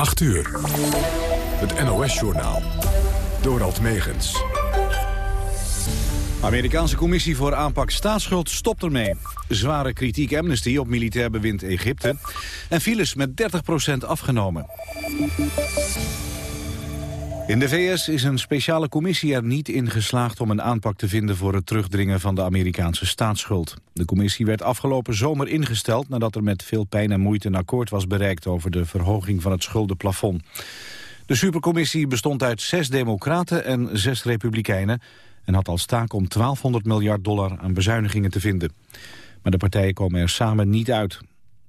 8 uur. Het NOS-journaal. Dorald Megens. Amerikaanse commissie voor aanpak staatsschuld stopt ermee. Zware kritiek Amnesty op militair bewind Egypte. En files met 30% afgenomen. In de VS is een speciale commissie er niet in geslaagd om een aanpak te vinden voor het terugdringen van de Amerikaanse staatsschuld. De commissie werd afgelopen zomer ingesteld nadat er met veel pijn en moeite een akkoord was bereikt over de verhoging van het schuldenplafond. De supercommissie bestond uit zes democraten en zes republikeinen en had als taak om 1200 miljard dollar aan bezuinigingen te vinden. Maar de partijen komen er samen niet uit.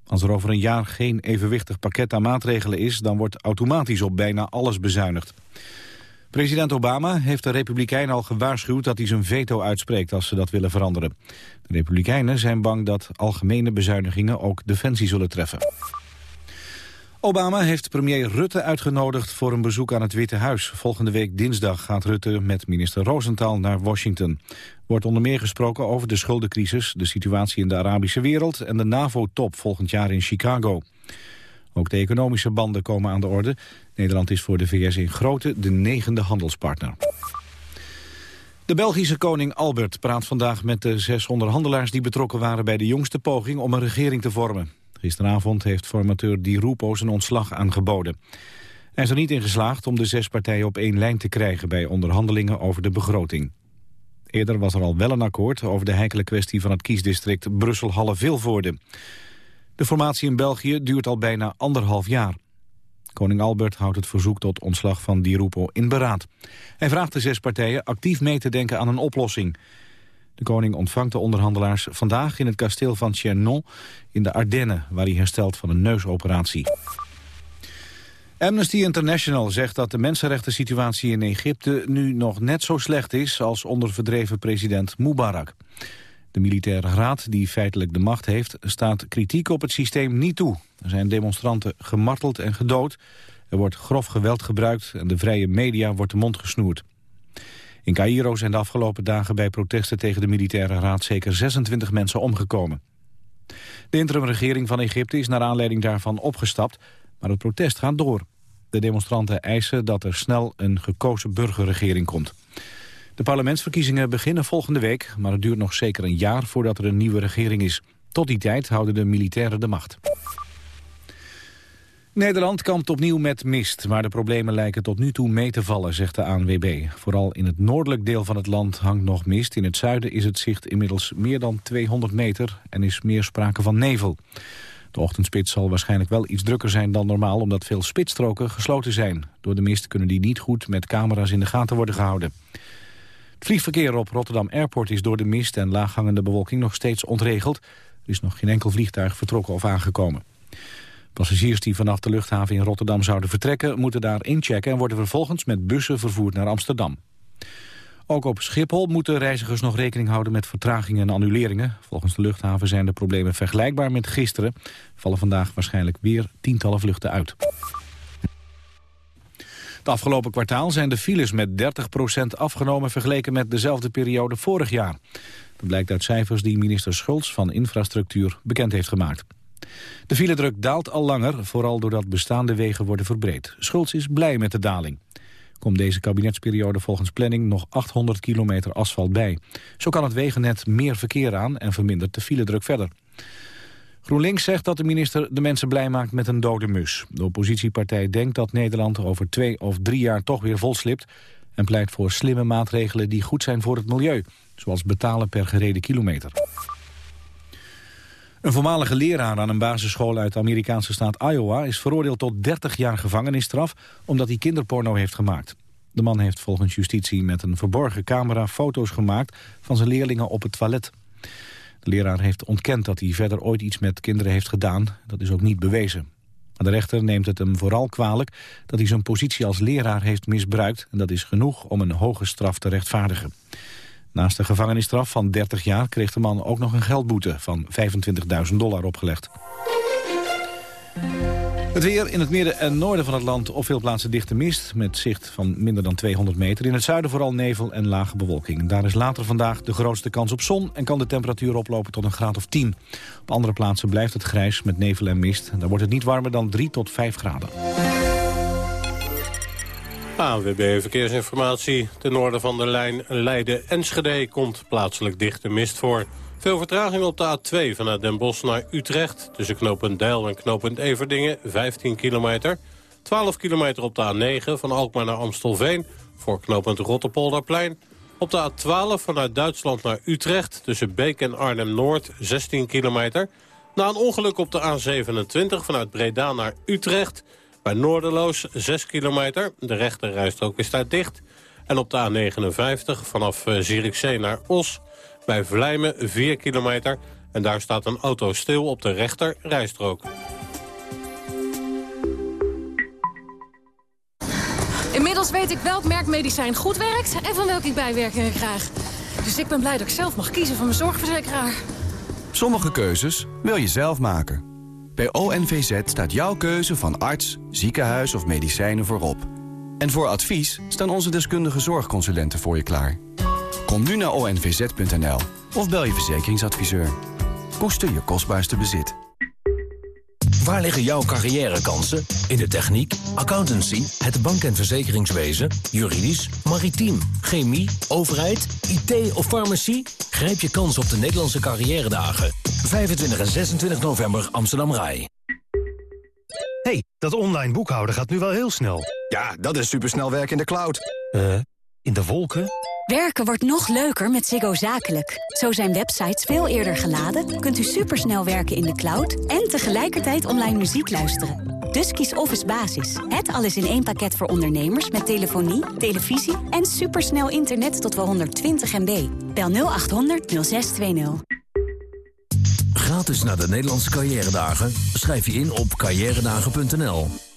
Als er over een jaar geen evenwichtig pakket aan maatregelen is... dan wordt automatisch op bijna alles bezuinigd. President Obama heeft de Republikeinen al gewaarschuwd dat hij zijn veto uitspreekt als ze dat willen veranderen. De Republikeinen zijn bang dat algemene bezuinigingen ook defensie zullen treffen. Obama heeft premier Rutte uitgenodigd voor een bezoek aan het Witte Huis. Volgende week dinsdag gaat Rutte met minister Rosenthal naar Washington. Wordt onder meer gesproken over de schuldencrisis, de situatie in de Arabische wereld en de NAVO-top volgend jaar in Chicago. Ook de economische banden komen aan de orde. Nederland is voor de VS in grootte de negende handelspartner. De Belgische koning Albert praat vandaag met de zes onderhandelaars die betrokken waren bij de jongste poging om een regering te vormen. Gisteravond heeft formateur Di Rupo zijn ontslag aangeboden. Hij is er niet in geslaagd om de zes partijen op één lijn te krijgen bij onderhandelingen over de begroting. Eerder was er al wel een akkoord over de heikele kwestie van het kiesdistrict Brussel-Halle-Vilvoorde. De formatie in België duurt al bijna anderhalf jaar. Koning Albert houdt het verzoek tot ontslag van Di Rupo in beraad. Hij vraagt de zes partijen actief mee te denken aan een oplossing. De koning ontvangt de onderhandelaars vandaag in het kasteel van Chernon in de Ardennen, waar hij herstelt van een neusoperatie. Amnesty International zegt dat de mensenrechten situatie in Egypte nu nog net zo slecht is als onder verdreven president Mubarak. De militaire raad, die feitelijk de macht heeft, staat kritiek op het systeem niet toe. Er zijn demonstranten gemarteld en gedood, er wordt grof geweld gebruikt en de vrije media wordt de mond gesnoerd. In Cairo zijn de afgelopen dagen bij protesten tegen de militaire raad zeker 26 mensen omgekomen. De interimregering van Egypte is naar aanleiding daarvan opgestapt, maar het protest gaat door. De demonstranten eisen dat er snel een gekozen burgerregering komt. De parlementsverkiezingen beginnen volgende week, maar het duurt nog zeker een jaar voordat er een nieuwe regering is. Tot die tijd houden de militairen de macht. Nederland kampt opnieuw met mist, maar de problemen lijken tot nu toe mee te vallen, zegt de ANWB. Vooral in het noordelijk deel van het land hangt nog mist. In het zuiden is het zicht inmiddels meer dan 200 meter en is meer sprake van nevel. De ochtendspits zal waarschijnlijk wel iets drukker zijn dan normaal... omdat veel spitsstroken gesloten zijn. Door de mist kunnen die niet goed met camera's in de gaten worden gehouden. Het vliegverkeer op Rotterdam Airport is door de mist en laaghangende bewolking nog steeds ontregeld. Er is nog geen enkel vliegtuig vertrokken of aangekomen. Passagiers die vanaf de luchthaven in Rotterdam zouden vertrekken... moeten daar inchecken en worden vervolgens met bussen vervoerd naar Amsterdam. Ook op Schiphol moeten reizigers nog rekening houden met vertragingen en annuleringen. Volgens de luchthaven zijn de problemen vergelijkbaar met gisteren. Vallen vandaag waarschijnlijk weer tientallen vluchten uit. Het afgelopen kwartaal zijn de files met 30% afgenomen... vergeleken met dezelfde periode vorig jaar. Dat blijkt uit cijfers die minister Schultz van Infrastructuur bekend heeft gemaakt. De filedruk daalt al langer, vooral doordat bestaande wegen worden verbreed. Schultz is blij met de daling. Komt deze kabinetsperiode volgens planning nog 800 kilometer asfalt bij. Zo kan het wegennet meer verkeer aan en vermindert de filedruk verder. GroenLinks zegt dat de minister de mensen blij maakt met een dode mus. De oppositiepartij denkt dat Nederland over twee of drie jaar toch weer volslipt... en pleit voor slimme maatregelen die goed zijn voor het milieu... zoals betalen per gereden kilometer. Een voormalige leraar aan een basisschool uit de Amerikaanse staat Iowa... is veroordeeld tot 30 jaar gevangenisstraf omdat hij kinderporno heeft gemaakt. De man heeft volgens justitie met een verborgen camera foto's gemaakt... van zijn leerlingen op het toilet. De leraar heeft ontkend dat hij verder ooit iets met kinderen heeft gedaan. Dat is ook niet bewezen. Maar de rechter neemt het hem vooral kwalijk dat hij zijn positie als leraar heeft misbruikt... en dat is genoeg om een hoge straf te rechtvaardigen. Naast de gevangenisstraf van 30 jaar kreeg de man ook nog een geldboete van 25.000 dollar opgelegd. Het weer in het midden en noorden van het land op veel plaatsen dichte mist... met zicht van minder dan 200 meter. In het zuiden vooral nevel en lage bewolking. Daar is later vandaag de grootste kans op zon... en kan de temperatuur oplopen tot een graad of 10. Op andere plaatsen blijft het grijs met nevel en mist. Daar wordt het niet warmer dan 3 tot 5 graden. ANWB Verkeersinformatie. Ten noorden van de lijn Leiden-Enschede komt plaatselijk dichte mist voor. Veel vertraging op de A2 vanuit Den Bosch naar Utrecht. Tussen knooppunt Deil en knooppunt Everdingen, 15 kilometer. 12 kilometer op de A9 van Alkmaar naar Amstelveen... voor knooppunt Rotterpolderplein. Op de A12 vanuit Duitsland naar Utrecht... tussen Beek en Arnhem-Noord, 16 kilometer. Na een ongeluk op de A27 vanuit Breda naar Utrecht... bij Noorderloos, 6 kilometer. De rechterrijstrook is daar dicht. En op de A59 vanaf eh, Zierikzee naar Os... bij Vlijmen, 4 kilometer... En daar staat een auto stil op de rechter rijstrook. Inmiddels weet ik welk merk medicijn goed werkt en van welke ik bijwerkingen krijg. Dus ik ben blij dat ik zelf mag kiezen van mijn zorgverzekeraar. Sommige keuzes wil je zelf maken. Bij ONVZ staat jouw keuze van arts, ziekenhuis of medicijnen voorop. En voor advies staan onze deskundige zorgconsulenten voor je klaar. Kom nu naar onvz.nl of bel je verzekeringsadviseur. Koester je kostbaarste bezit. Waar liggen jouw carrièrekansen? In de techniek, accountancy, het bank- en verzekeringswezen, juridisch, maritiem, chemie, overheid, IT of farmacie? Grijp je kans op de Nederlandse carrière dagen. 25 en 26 november Amsterdam Rai. hey, dat online boekhouden gaat nu wel heel snel. Ja, dat is supersnel werk in de cloud. Eh, in de wolken? Werken wordt nog leuker met Ziggo Zakelijk. Zo zijn websites veel eerder geladen, kunt u supersnel werken in de cloud... en tegelijkertijd online muziek luisteren. Dus kies Office Basis. Het alles in één pakket voor ondernemers met telefonie, televisie... en supersnel internet tot wel 120 MB. Bel 0800 0620. Gratis naar de Nederlandse carrière dagen? Schrijf je in op carrièredagen.nl.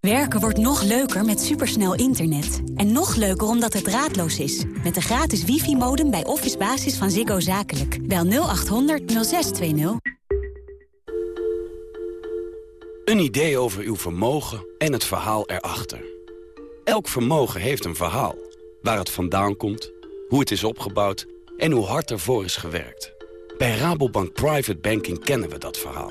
Werken wordt nog leuker met supersnel internet. En nog leuker omdat het draadloos is. Met de gratis wifi-modem bij Office Basis van Ziggo Zakelijk. Bel 0800 0620. Een idee over uw vermogen en het verhaal erachter. Elk vermogen heeft een verhaal. Waar het vandaan komt, hoe het is opgebouwd en hoe hard ervoor is gewerkt. Bij Rabobank Private Banking kennen we dat verhaal.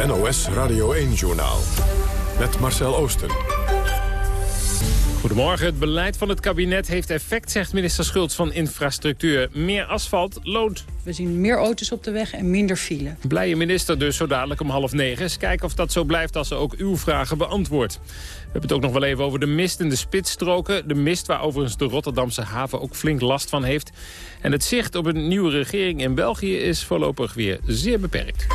Het NOS Radio 1-journaal. Met Marcel Oosten. Goedemorgen. Het beleid van het kabinet heeft effect, zegt minister Schultz van Infrastructuur. Meer asfalt loont. We zien meer auto's op de weg en minder file. Blije minister dus zo dadelijk om half negen. Eens kijken of dat zo blijft als ze ook uw vragen beantwoordt. We hebben het ook nog wel even over de mist in de spitsstroken. De mist waar overigens de Rotterdamse haven ook flink last van heeft. En het zicht op een nieuwe regering in België is voorlopig weer zeer beperkt.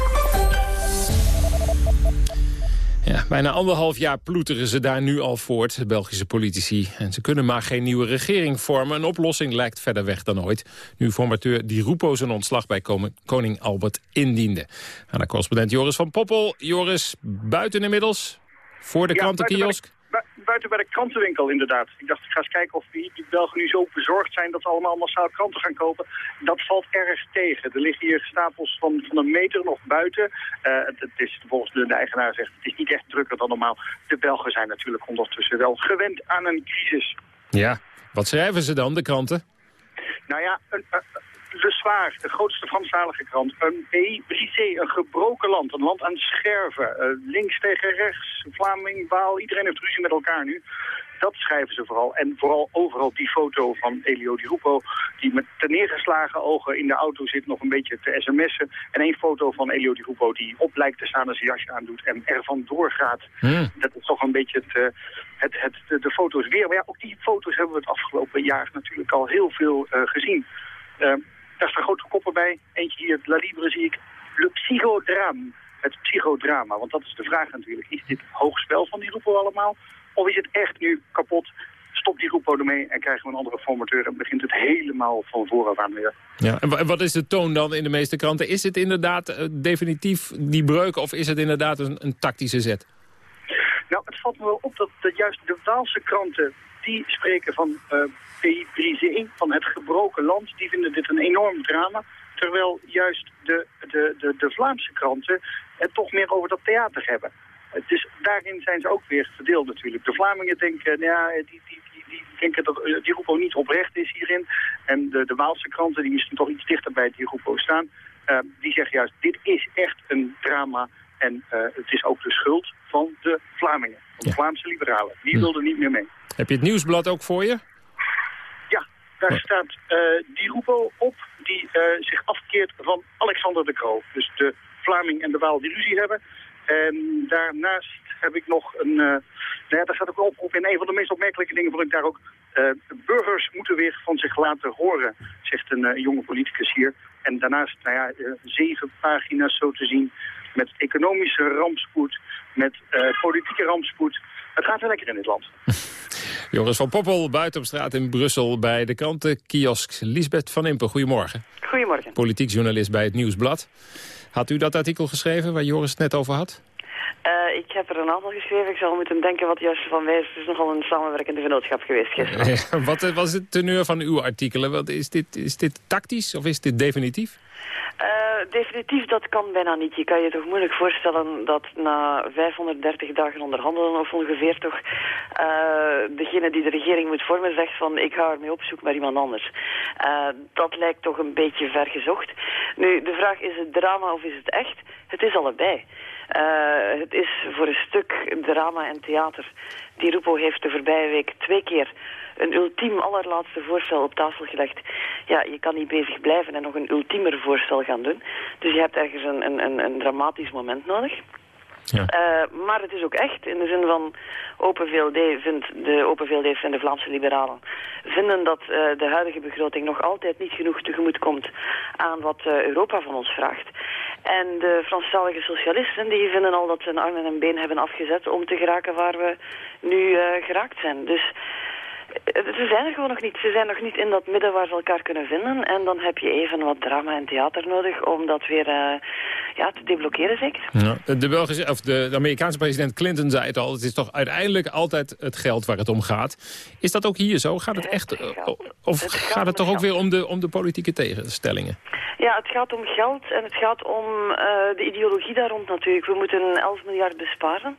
Ja, bijna anderhalf jaar ploeteren ze daar nu al voort, de Belgische politici. En ze kunnen maar geen nieuwe regering vormen. Een oplossing lijkt verder weg dan ooit. Nu formateur Di Rupo zijn ontslag bij koning Albert indiende. Aan de correspondent Joris van Poppel. Joris, buiten inmiddels, voor de ja, krantenkiosk buiten bij de krantenwinkel inderdaad. Ik dacht, ik ga eens kijken of die, die Belgen nu zo bezorgd zijn dat ze allemaal massaal kranten gaan kopen. Dat valt erg tegen. Er liggen hier stapels van, van een meter nog buiten. Uh, het, is, volgens de, de, eigenaar zegt, het is niet echt drukker dan normaal. De Belgen zijn natuurlijk ondertussen wel gewend aan een crisis. Ja, wat schrijven ze dan, de kranten? Nou ja, een, Le Soir, de grootste Franstalige krant. Een Brisé, een gebroken land. Een land aan scherven. Uh, links tegen rechts, Vlaming, Waal. Iedereen heeft ruzie met elkaar nu. Dat schrijven ze vooral. En vooral overal die foto van Elio Di Rupo... die met neergeslagen ogen in de auto zit nog een beetje te sms'en. En één foto van Elio Di Rupo die op lijkt te staan als hij jasje aandoet... en er vandoor gaat. Hmm. Dat is toch een beetje het, uh, het, de, foto's weer. Maar ja, ook die foto's hebben we het afgelopen jaar natuurlijk al heel veel uh, gezien. Uh, daar staan grote koppen bij. Eentje hier, La Libre zie ik. Le psychodrama. Het psychodrama. Want dat is de vraag natuurlijk. Is dit hoogspel van die roepo allemaal? Of is het echt nu kapot? Stop die roepo ermee en krijgen we een andere formateur... en begint het helemaal van vooraf aan weer. Ja, en wat is de toon dan in de meeste kranten? Is het inderdaad uh, definitief die breuk of is het inderdaad een, een tactische zet? Nou, het valt me wel op dat, dat juist de Waalse kranten, die spreken van uh, van het gebroken land. Die vinden dit een enorm drama. Terwijl juist de, de, de, de Vlaamse kranten het toch meer over dat theater hebben. Dus daarin zijn ze ook weer verdeeld natuurlijk. De Vlamingen denken, nou ja, die, die, die, die denken dat uh, die Rupo niet oprecht is hierin. En de, de Waalse kranten, die misschien toch iets dichter bij die Rupo staan, uh, die zeggen juist, dit is echt een drama. En het is ook de schuld van de Vlamingen, van de Vlaamse liberalen. Die hm. wilden niet meer mee. Heb je het nieuwsblad ook voor je? Ja, daar staat die Rupo op die zich afkeert van Alexander de Croo. Dus de Vlaming en de Waal die ruzie hebben. En daarnaast heb ik nog een... Uh, nou ja, daar staat ook een oproep in. Een van de meest opmerkelijke dingen vond ik daar ook... Uh, burgers moeten weer van zich laten horen, zegt een uh, jonge politicus hier. En daarnaast, nou ja, zeven pagina's zo te zien... met economische rampspoed, met politieke rampspoed. Het gaat wel lekker in dit land. Joris van Poppel, buiten op straat in Brussel bij de krantenkiosk. Lisbeth van Impen, goedemorgen. Goedemorgen. Politiek journalist bij het Nieuwsblad. Had u dat artikel geschreven waar Joris het net over had? Uh, ik heb er een aantal geschreven. Ik zal moeten denken wat juist van wijs. Het is nogal een samenwerkende vennootschap geweest gisteren. wat was het teneur van uw artikelen? Wat, is, dit, is dit tactisch of is dit definitief? Uh, definitief, dat kan bijna niet. Je kan je toch moeilijk voorstellen dat na 530 dagen onderhandelen of ongeveer toch uh, degene die de regering moet vormen zegt van ik ga ermee op zoek naar iemand anders. Uh, dat lijkt toch een beetje ver gezocht. Nu, de vraag is het drama of is het echt? Het is allebei. Het is voor een stuk drama en theater. Die Rupo heeft de voorbije week twee keer een ultiem allerlaatste voorstel op tafel gelegd. Ja, je kan niet bezig blijven en nog een ultiemer voorstel gaan doen. Dus je hebt ergens een, een, een dramatisch moment nodig. Ja. Uh, maar het is ook echt, in de zin van Open VLD vindt, de Open VLD's en de Vlaamse liberalen vinden dat uh, de huidige begroting nog altijd niet genoeg tegemoet komt aan wat uh, Europa van ons vraagt. En de Franstalige socialisten die vinden al dat ze een arm en een been hebben afgezet om te geraken waar we nu geraakt zijn. Dus ze zijn er gewoon nog niet. Ze zijn nog niet in dat midden waar ze elkaar kunnen vinden. En dan heb je even wat drama en theater nodig om dat weer uh, ja, te deblokkeren, zeker. Ja, de, Belgische, of de, de, Amerikaanse president Clinton zei het al. Het is toch uiteindelijk altijd het geld waar het om gaat. Is dat ook hier zo? Gaat het echt... of gaat, het toch ook weer om de, om de politieke tegenstellingen? Ja, het gaat om geld en het gaat om uh, de ideologie daar rond natuurlijk. We moeten 11 miljard besparen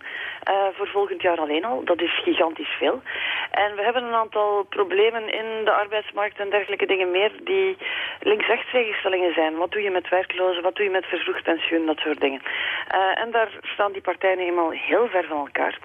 uh, voor volgend jaar alleen al. Dat is gigantisch veel. En we hebben een aantal problemen in de arbeidsmarkt en dergelijke dingen meer die links-rechts tegenstellingen zijn. Wat doe je met werklozen, wat doe je met vervroegd pensioen, dat soort dingen. Uh, en daar staan die partijen helemaal heel ver van elkaar.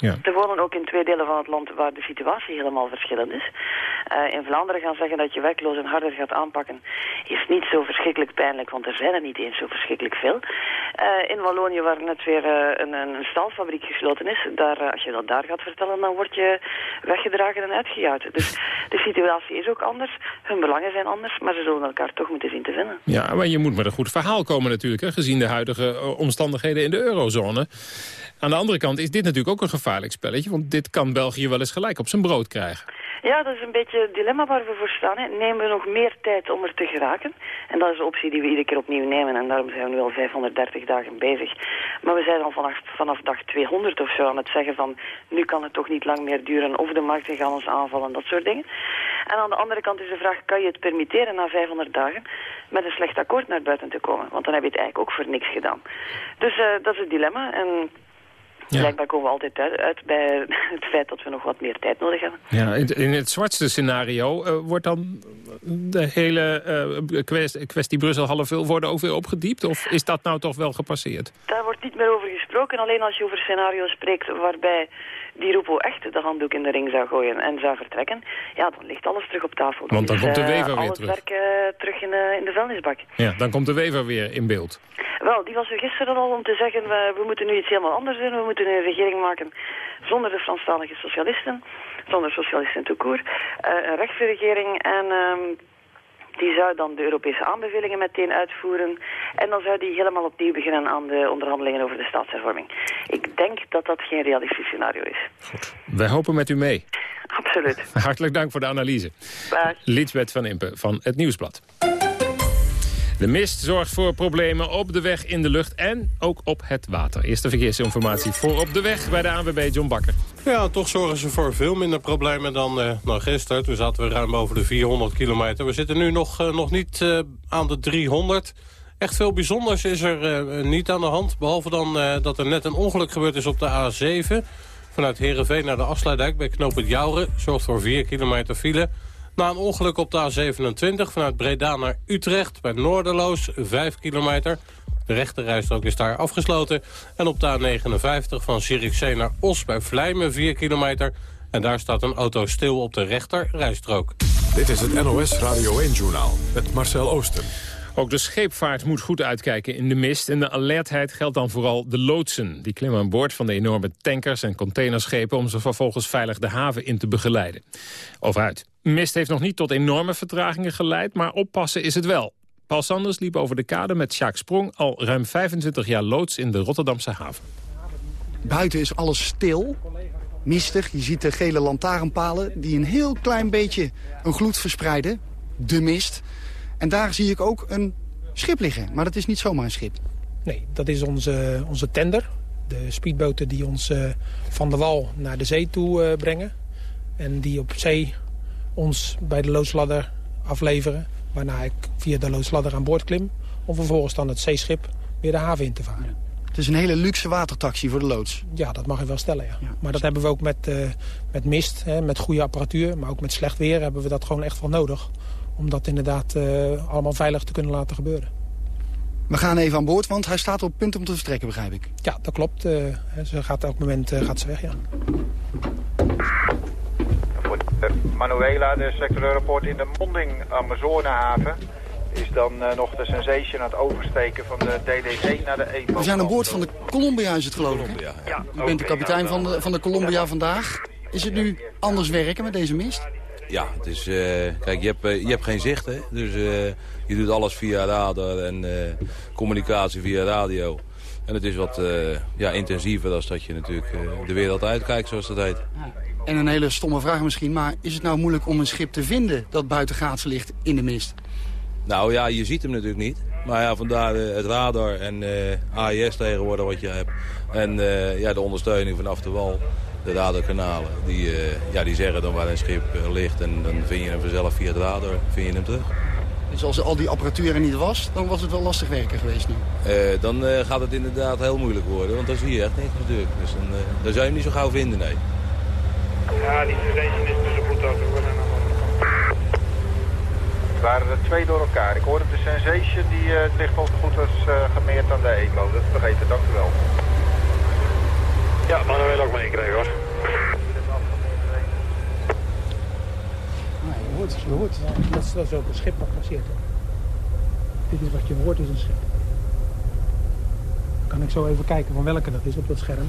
Ja. Ze wonen ook in twee delen van het land waar de situatie helemaal verschillend is. Uh, in Vlaanderen gaan zeggen dat je werklozen harder gaat aanpakken is niet zo verschrikkelijk pijnlijk, want er zijn er niet eens zo verschrikkelijk veel. Uh, in Wallonië, waar net weer uh, een, een staalfabriek gesloten is, daar, als je dat daar gaat vertellen, dan word je weggedragen en uitgejaagd. Dus de situatie is ook anders, hun belangen zijn anders, maar ze zullen elkaar toch moeten zien te vinden. Ja, maar je moet met een goed verhaal komen natuurlijk, hè, gezien de huidige omstandigheden in de eurozone. Aan de andere kant is dit natuurlijk ook een gevaarlijk spelletje... want dit kan België wel eens gelijk op zijn brood krijgen. Ja, dat is een beetje het dilemma waar we voor staan. Nemen we nog meer tijd om er te geraken? En dat is de optie die we iedere keer opnieuw nemen. En daarom zijn we nu al 530 dagen bezig. Maar we zijn al vanaf, vanaf dag 200 of zo aan het zeggen van... nu kan het toch niet lang meer duren of de markten gaan ons aanvallen, dat soort dingen. En aan de andere kant is de vraag, kan je het permitteren na 500 dagen... met een slecht akkoord naar buiten te komen? Want dan heb je het eigenlijk ook voor niks gedaan. Dus uh, dat is het dilemma. En ja. Blijkbaar komen we altijd uit, bij het feit dat we nog wat meer tijd nodig hebben. Ja, in, het zwartste scenario uh, wordt dan de hele uh, kwestie, kwestie Brussel half worden ook weer opgediept? Of is dat nou toch wel gepasseerd? Daar wordt niet meer over gesproken. Alleen als je over scenario's spreekt waarbij die Rupo echt de handdoek in de ring zou gooien en zou vertrekken, ja, dan ligt alles terug op tafel. Want dan komt de Wever weer terug. werk uh, terug in, in de vuilnisbak. Ja, dan komt de Wever weer in beeld. Wel, die was er gisteren al om te zeggen, we, we moeten nu iets helemaal anders doen. We moeten een regering maken zonder de Franstalige socialisten, zonder socialisten toekoer. Uh, een rechtse regering en... Um, die zou dan de Europese aanbevelingen meteen uitvoeren. En dan zou die helemaal opnieuw beginnen aan de onderhandelingen over de staatshervorming. Ik denk dat dat geen realistisch scenario is. Goed. Wij hopen met u mee. Absoluut. Hartelijk dank voor de analyse. Lietsbeth van Impe van het Nieuwsblad. De mist zorgt voor problemen op de weg, in de lucht en ook op het water. Eerste verkeersinformatie voor op de weg bij de ANWB John Bakker. Ja, toch zorgen ze voor veel minder problemen dan, uh, gisteren. Toen zaten we ruim over de 400 kilometer. We zitten nu nog, uh, nog niet uh, aan de 300. Echt veel bijzonders is er niet aan de hand. Behalve dan dat er net een ongeluk gebeurd is op de A7. Vanuit Heerenveen naar de Afsluitdijk bij knooppunt Jouren. Zorgt voor 4 kilometer file. Na een ongeluk op de A27 vanuit Breda naar Utrecht bij Noorderloos, 5 kilometer. De rechterrijstrook is daar afgesloten. En op de A59 van Zierikzee naar Os bij Vlijmen, 4 kilometer. En daar staat een auto stil op de rechterrijstrook. Dit is het NOS Radio 1-journaal met Marcel Oosten. Ook de scheepvaart moet goed uitkijken in de mist. En de alertheid geldt dan vooral de loodsen. Die klimmen aan boord van de enorme tankers en containerschepen... om ze vervolgens veilig de haven in te begeleiden. Overuit. Mist heeft nog niet tot enorme vertragingen geleid... maar oppassen is het wel. Paul Sanders liep over de kade met Sjaak Sprong... al ruim 25 jaar loods in de Rotterdamse haven. Buiten is alles stil, mistig. Je ziet de gele lantaarnpalen die een heel klein beetje een gloed verspreiden. De mist. En daar zie ik ook een schip liggen. Maar dat is niet zomaar een schip. Nee, dat is onze, onze tender. De speedboten die ons uh, van de wal naar de zee toe uh, brengen. En die op zee ons bij de loodsladder afleveren. Waarna ik via de loodsladder aan boord klim. Om vervolgens dan het zeeschip weer de haven in te varen. Het is een hele luxe watertaxi voor de loods. Ja, dat mag je wel stellen, ja. ja. Maar dat hebben we ook met, uh, met mist, hè, met goede apparatuur. Maar ook met slecht weer hebben we dat gewoon echt wel nodig om dat inderdaad uh, allemaal veilig te kunnen laten gebeuren. We gaan even aan boord, want hij staat op punt om te vertrekken, begrijp ik. Ja, dat klopt. Uh, ze gaat elk moment gaat ze weg, ja. Manuela, de sectorrapport in de Monding Amazonehaven is dan uh, nog de sensation aan het oversteken van de DDC naar de EPO. We zijn aan boord van de Columbia, is het geloof ik. Ja, ja. U bent de kapitein van de, van de Columbia vandaag. Is het nu anders werken met deze mist? Ja, het is, uh, kijk, je hebt, uh, je hebt geen zicht, hè. Dus uh, je doet alles via radar en communicatie via radio. En het is wat ja, intensiever dan dat je natuurlijk de wereld uitkijkt, zoals dat heet. En een hele stomme vraag misschien, maar is het nou moeilijk om een schip te vinden dat buiten Gaatse ligt in de mist? Nou ja, je ziet hem natuurlijk niet. Maar ja, vandaar het radar en AIS tegenwoordig wat je hebt. En ja, de ondersteuning vanaf de wal de radarkanalen, die, uh, ja, die zeggen dan waar een schip uh, ligt. En dan vind je hem vanzelf via het radar, vind je hem terug. Dus als al die apparatuur er niet was, dan was het wel lastig werken geweest nu? Uh, dan gaat het inderdaad heel moeilijk worden, want dan zie je echt niks natuurlijk. Dus dan, dan zou je hem niet zo gauw vinden, nee. Ja, die sensation is tussen goed af. Het waren er twee door elkaar. Ik hoorde de sensation, die ligt ons goed als gemeerd aan de EMO. Dat vergeten, dank u wel. Ja, Manuel ook meegekregen hoor. Nee, je hoort, je hoort. Dat, is, dat is ook een schip wat passeert. Dit is wat je hoort, is een schip. Kan ik zo even kijken van welke dat is op dat scherm.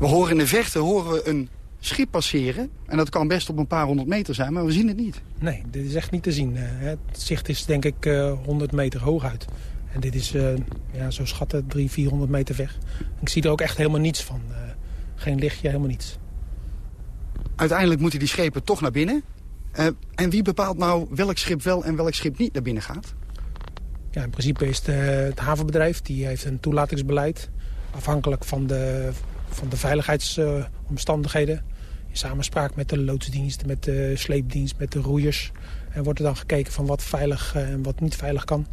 We horen in de verte horen we een schip passeren. En dat kan best op een paar honderd meter zijn, maar we zien het niet. Nee, dit is echt niet te zien. Het zicht is denk ik 100 meter hoog uit. En dit is, uh, ja, zo schatten, 300, 400 meter weg. Ik zie er ook echt helemaal niets van. Geen lichtje, helemaal niets. Uiteindelijk moeten die schepen toch naar binnen. En wie bepaalt nou welk schip wel en welk schip niet naar binnen gaat? Ja, in principe is het, het havenbedrijf. Die heeft een toelatingsbeleid. Afhankelijk van de, van de veiligheidsomstandigheden. In samenspraak met de loodsdienst, met de sleepdienst, met de roeiers. En wordt er dan gekeken van wat veilig en wat niet veilig kan.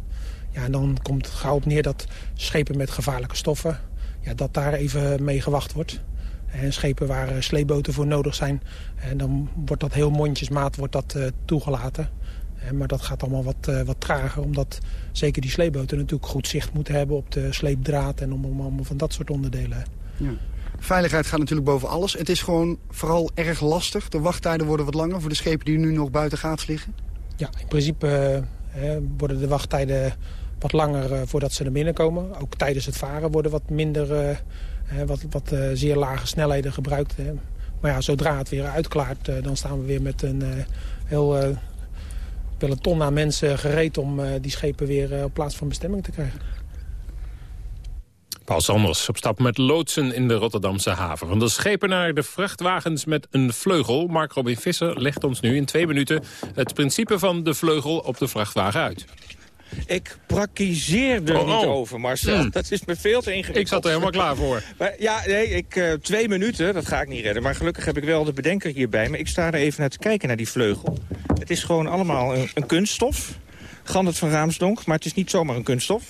Ja, en dan komt het gauw op neer dat schepen met gevaarlijke stoffen... Ja, dat daar even mee gewacht wordt. En schepen waar uh, sleepboten voor nodig zijn... En dan wordt dat heel mondjesmaat wordt dat, toegelaten. En, maar dat gaat allemaal wat, wat trager... omdat zeker die sleepboten natuurlijk goed zicht moeten hebben... op de sleepdraad en om, om allemaal van dat soort onderdelen. Ja. Veiligheid gaat natuurlijk boven alles. Het is gewoon vooral erg lastig. De wachttijden worden wat langer voor de schepen die nu nog buiten gaats liggen. Ja, in principe worden de wachttijden wat langer uh, voordat ze naar binnen komen. Ook tijdens het varen worden wat minder, uh, wat, wat zeer lage snelheden gebruikt. Maar ja, zodra het weer uitklaart, dan staan we weer met een heel peloton aan mensen gereed... om die schepen weer op plaats van bestemming te krijgen. Paul Sanders op stap met loodsen in de Rotterdamse haven. Van de schepen naar de vrachtwagens met een vleugel. Mark Robin Visser legt ons nu in twee minuten het principe van de vleugel op de vrachtwagen uit. Ik praktiseer er Oh, niet oh. over, Marcel. Hmm. Dat is me veel te ingewikkeld. Ik zat er helemaal klaar voor. Maar, ja, nee, ik, eh, twee minuten, dat ga ik niet redden. Maar gelukkig heb ik wel de bedenker hierbij. Maar ik sta er even naar te kijken, naar die vleugel. Het is gewoon allemaal een, een kunststof. Gandert van Raamsdonk, maar het is niet zomaar een kunststof.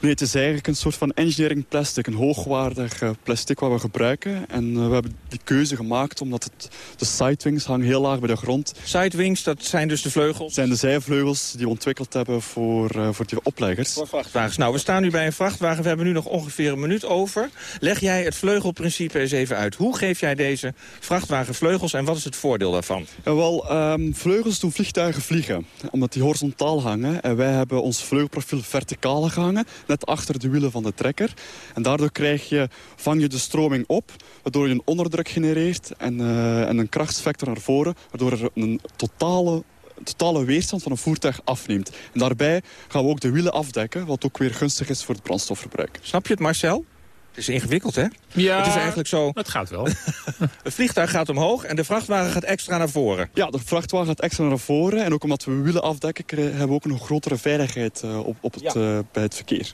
Nee, het is eigenlijk een soort van engineering plastic. Een hoogwaardig eh, plastic wat we gebruiken. En eh, we hebben die keuze gemaakt omdat het, de sidewings hangen heel laag bij de grond. Sidewings, dat zijn dus de vleugels? Dat zijn de zijvleugels die we ontwikkeld hebben voor, eh, voor die opleggers. Voor vrachtwagens. Nou, we staan nu bij een vrachtwagen. We hebben nu nog ongeveer een minuut over. Leg jij het vleugelprincipe eens even uit. Hoe geef jij deze vrachtwagen vleugels en wat is het voordeel daarvan? Ja, wel, ehm, vleugels doen vliegtuigen vliegen, omdat die horizontaal hangen. En wij hebben ons vleugelprofiel verticaal gehangen, net achter de wielen van de trekker. En daardoor krijg je, vang je de stroming op, waardoor je een onderdruk genereert en, eh, en een krachtsvector naar voren, waardoor er een totale totale weerstand van een voertuig afneemt. En daarbij gaan we ook de wielen afdekken, wat ook weer gunstig is voor het brandstofverbruik. Snap je het, Marcel? Het is ingewikkeld, hè? Ja, het is eigenlijk zo... Het gaat wel. Het vliegtuig gaat omhoog en de vrachtwagen gaat extra naar voren. Ja, de vrachtwagen gaat extra naar voren. En ook omdat we wielen afdekken, hebben we ook een grotere veiligheid eh, op, op het, eh, bij het verkeer.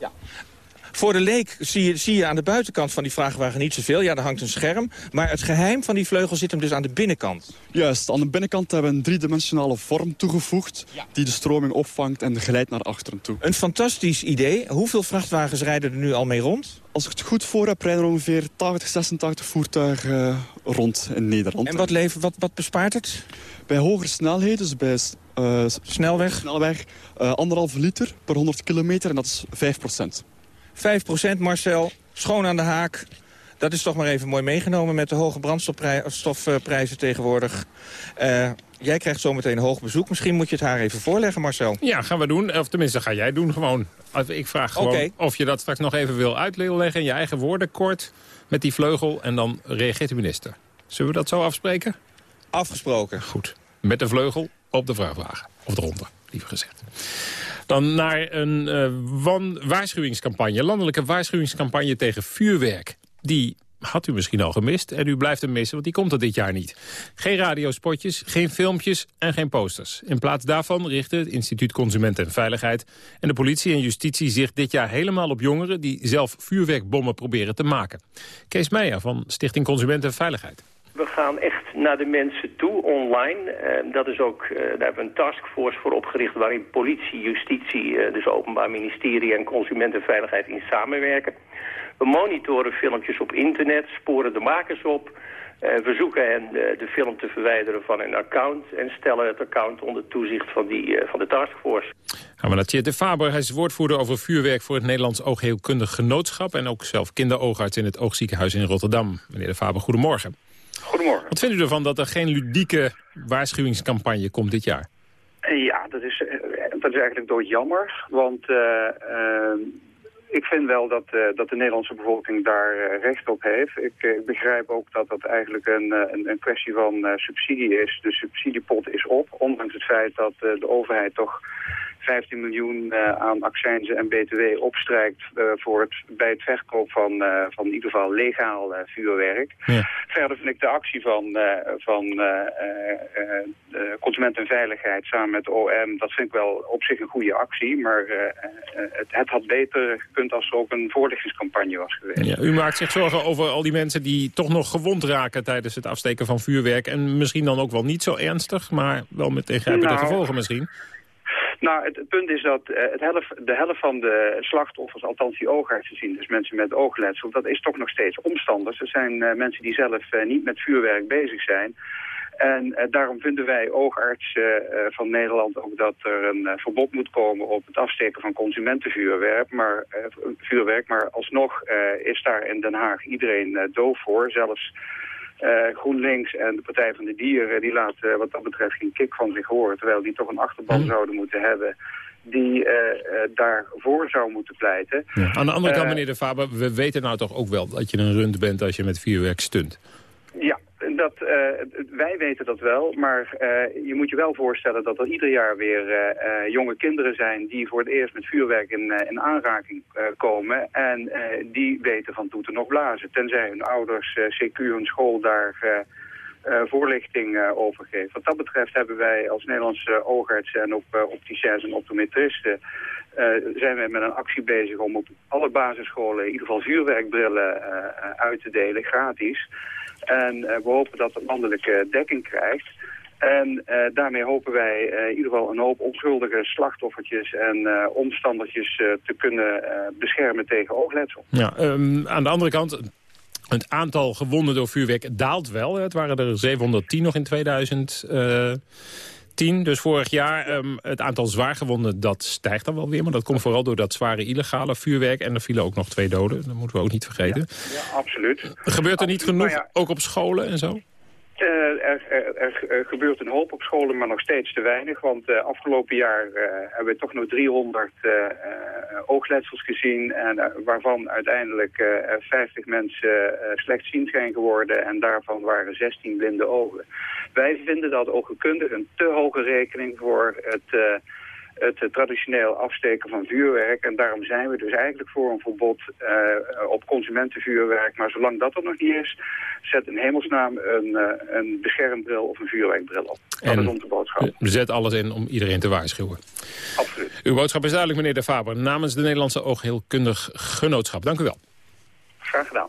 Voor de leek zie je, zie je aan de buitenkant van die vrachtwagen niet zoveel. Ja, daar hangt een scherm. Maar het geheim van die vleugel zit hem dus aan de binnenkant. Juist, aan de binnenkant hebben we een driedimensionale vorm toegevoegd... die de stroming opvangt en geleidt naar achteren toe. Een fantastisch idee. Hoeveel vrachtwagens rijden er nu al mee rond? Als ik het goed voor heb, rijden er ongeveer 80, 86 voertuigen eh, rond in Nederland. En wat, leven, wat, wat bespaart het? Bij hogere snelheden, dus bij eh, snelweg, snelweg eh, anderhalve liter per 100 kilometer en dat is 5 procent. 5% Marcel. Schoon aan de haak. Dat is toch maar even mooi meegenomen met de hoge brandstofprijzen tegenwoordig. Eh, jij krijgt zometeen hoog bezoek. Misschien moet je het haar even voorleggen, Marcel. Ja, gaan we doen. Of tenminste, ga jij doen gewoon. Ik vraag gewoon of je dat straks nog even wil uitleggen... in je eigen woorden, kort, met die vleugel. En dan reageert de minister. Zullen we dat zo afspreken? Afgesproken. Goed. Met de vleugel op de vrachtwagen. Of eronder, liever gezegd. Dan naar een eh, waarschuwingscampagne. Landelijke waarschuwingscampagne tegen vuurwerk. Die had u misschien al gemist en u blijft hem missen, want die komt er dit jaar niet. Geen radiospotjes, geen filmpjes en geen posters. In plaats daarvan richten het Instituut Consument en Veiligheid... en de politie en justitie zich dit jaar helemaal op jongeren... die zelf vuurwerkbommen proberen te maken. Kees Meijer van Stichting Consument en Veiligheid. We gaan echt naar de mensen toe, online. Eh, dat is ook, eh, daar hebben we een taskforce voor opgericht... waarin politie, justitie, eh, dus openbaar ministerie en consumentenveiligheid in samenwerken. We monitoren filmpjes op internet, sporen de makers op... verzoeken hen eh, de film te verwijderen van hun account... en stellen het account onder toezicht van, die, van de taskforce. Gaan we naar de Faber. Hij is woordvoerder over vuurwerk voor het Nederlands Oogheelkundig Genootschap... en ook zelf kinderoogarts in het Oogziekenhuis in Rotterdam. Meneer de Faber, goedemorgen. Goedemorgen. Wat vindt u ervan dat er geen ludieke waarschuwingscampagne komt dit jaar? Ja, dat is, eh, dat is eigenlijk doodjammer. Want eh, eh, ik vind wel dat, eh, dat de Nederlandse bevolking daar eh, recht op heeft. Ik, eh, ik begrijp ook dat dat eigenlijk een, eh, een, een kwestie van eh, subsidie is. De subsidiepot is op, ondanks het feit dat eh, de overheid toch 15 miljoen eh, aan accijnzen en btw opstrijkt eh, voor het, bij het verkoop van, eh, van in ieder geval legaal vuurwerk. Verder vind ik de actie van, van Consument en Veiligheid samen met OM, dat vind ik wel op zich een goede actie. Maar het, het had beter gekund als er ook een voorlichtingscampagne was geweest. Ja, u maakt zich zorgen over al die mensen die toch nog gewond raken... tijdens het afsteken van vuurwerk. En misschien dan ook wel niet zo ernstig, maar wel met ingrijpende Nou, gevolgen misschien. Nou, het, punt is dat eh, het helft, de helft van de slachtoffers, althans die oogartsen zien, dus mensen met oogletsel, dat is toch nog steeds omstanders. Er zijn eh, mensen die zelf eh, niet met vuurwerk bezig zijn. En daarom vinden wij oogartsen van Nederland ook dat er een verbod moet komen op het afsteken van consumentenvuurwerk. Maar, vuurwerk, maar alsnog is daar in Den Haag iedereen doof voor. Zelfs eh, GroenLinks en de Partij van de Dieren die laten eh, wat dat betreft geen kick van zich horen. Terwijl die toch een achterban zouden moeten hebben die eh, daarvoor zou moeten pleiten. Aan de andere kant, meneer de Faber, we weten nou toch ook wel... dat je een rund bent als je met vuurwerk stunt. Ja, dat, eh, wij weten dat wel, maar eh, je moet je wel voorstellen dat er ieder jaar weer eh, jonge kinderen zijn die voor het eerst met vuurwerk in, in aanraking komen. En die weten van toeten nog blazen, tenzij hun ouders, CQ, hun school daar... voorlichting over geven. Wat dat betreft hebben wij als Nederlandse oogartsen en opticiens en optometristen zijn wij met een actie bezig om op alle basisscholen in ieder geval vuurwerkbrillen uit te delen, gratis. En we hopen dat het landelijke dekking krijgt. En daarmee hopen wij in ieder geval een hoop onschuldige slachtoffertjes en uh, omstandertjes te kunnen beschermen tegen oogletsel. Ja, um, aan de andere kant, het aantal gewonden door vuurwerk daalt wel. Het waren er 710 nog in 2010. Dus vorig jaar um, het aantal zwaargewonden dat stijgt dan wel weer. Maar dat komt vooral door dat zware illegale vuurwerk. En er vielen ook nog twee doden. Dat moeten we ook niet vergeten. Ja, ja absoluut. Gebeurt er niet genoeg, ook op scholen en zo? Uh, er, er, er, gebeurt een hoop op scholen, maar nog steeds te weinig. Want uh, afgelopen jaar uh, hebben we toch nog 300 oogletsels gezien. En, waarvan uiteindelijk 50 mensen slechtziend zijn geworden. En daarvan waren 16 blinde ogen. Wij vinden dat oogkundigen een te hoge rekening voor het het traditioneel afsteken van vuurwerk. En daarom zijn we dus eigenlijk voor een verbod uh, op consumentenvuurwerk. Maar zolang dat er nog niet is, zet in hemelsnaam een, uh, een beschermbril of een vuurwerkbril op. Dat en is onze boodschap. Zet alles in om iedereen te waarschuwen. Absoluut. Uw boodschap is duidelijk, meneer De Faber. Namens de Nederlandse Oogheelkundig Genootschap. Dank u wel. Graag gedaan.